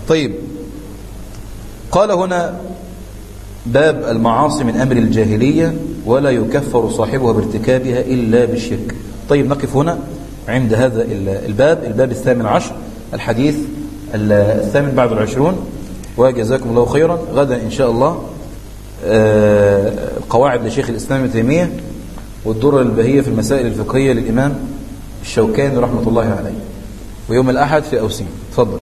طيب. قال هنا باب المعاصي من أمر الجاهلية ولا يكفر صاحبها بارتكابها إلا بالشرك. طيب نقف هنا. عند هذا الباب الباب الثامن عشر. الحديث الثامن بعد العشرون وجزاكم الله خيرا. غدا إن شاء الله القواعد لشيخ الإسلام ابن تيمية والدرة البهية في المسائل الفقهية للإمام الشوكاني رحمة الله عليه. ويوم الأحد في أوسين. تفضل.